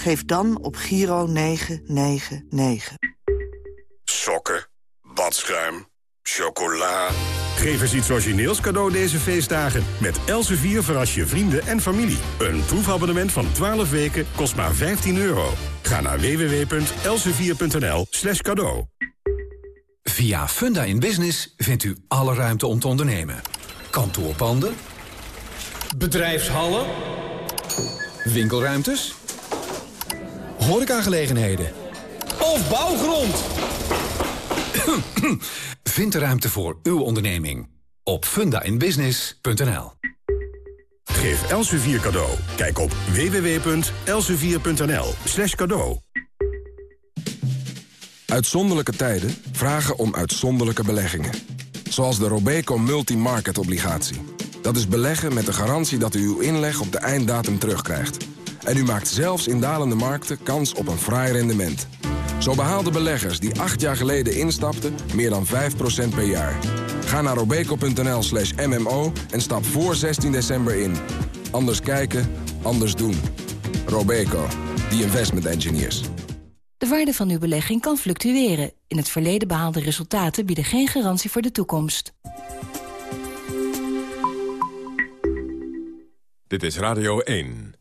Geef dan op Giro 999. Sokken, badschuim, chocola. Geef eens iets origineels cadeau deze feestdagen. Met Elsevier verras je vrienden en familie. Een proefabonnement van 12 weken kost maar 15 euro. Ga naar www.elsevier.nl slash cadeau. Via Funda in Business vindt u alle ruimte om te ondernemen. Kantoorpanden. Bedrijfshallen. Winkelruimtes horecagelegenheden. Of bouwgrond. Vind de ruimte voor uw onderneming op fundainbusiness.nl. Geef Elsevier cadeau. Kijk op www.elsevier.nl slash cadeau. Uitzonderlijke tijden vragen om uitzonderlijke beleggingen. Zoals de Robeco Multi-Market Obligatie. Dat is beleggen met de garantie dat u uw inleg op de einddatum terugkrijgt. En u maakt zelfs in dalende markten kans op een fraai rendement. Zo behaalden beleggers die acht jaar geleden instapten meer dan 5% per jaar. Ga naar robeco.nl slash mmo en stap voor 16 december in. Anders kijken, anders doen. Robeco, the investment engineers. De waarde van uw belegging kan fluctueren. In het verleden behaalde resultaten bieden geen garantie voor de toekomst. Dit is Radio 1.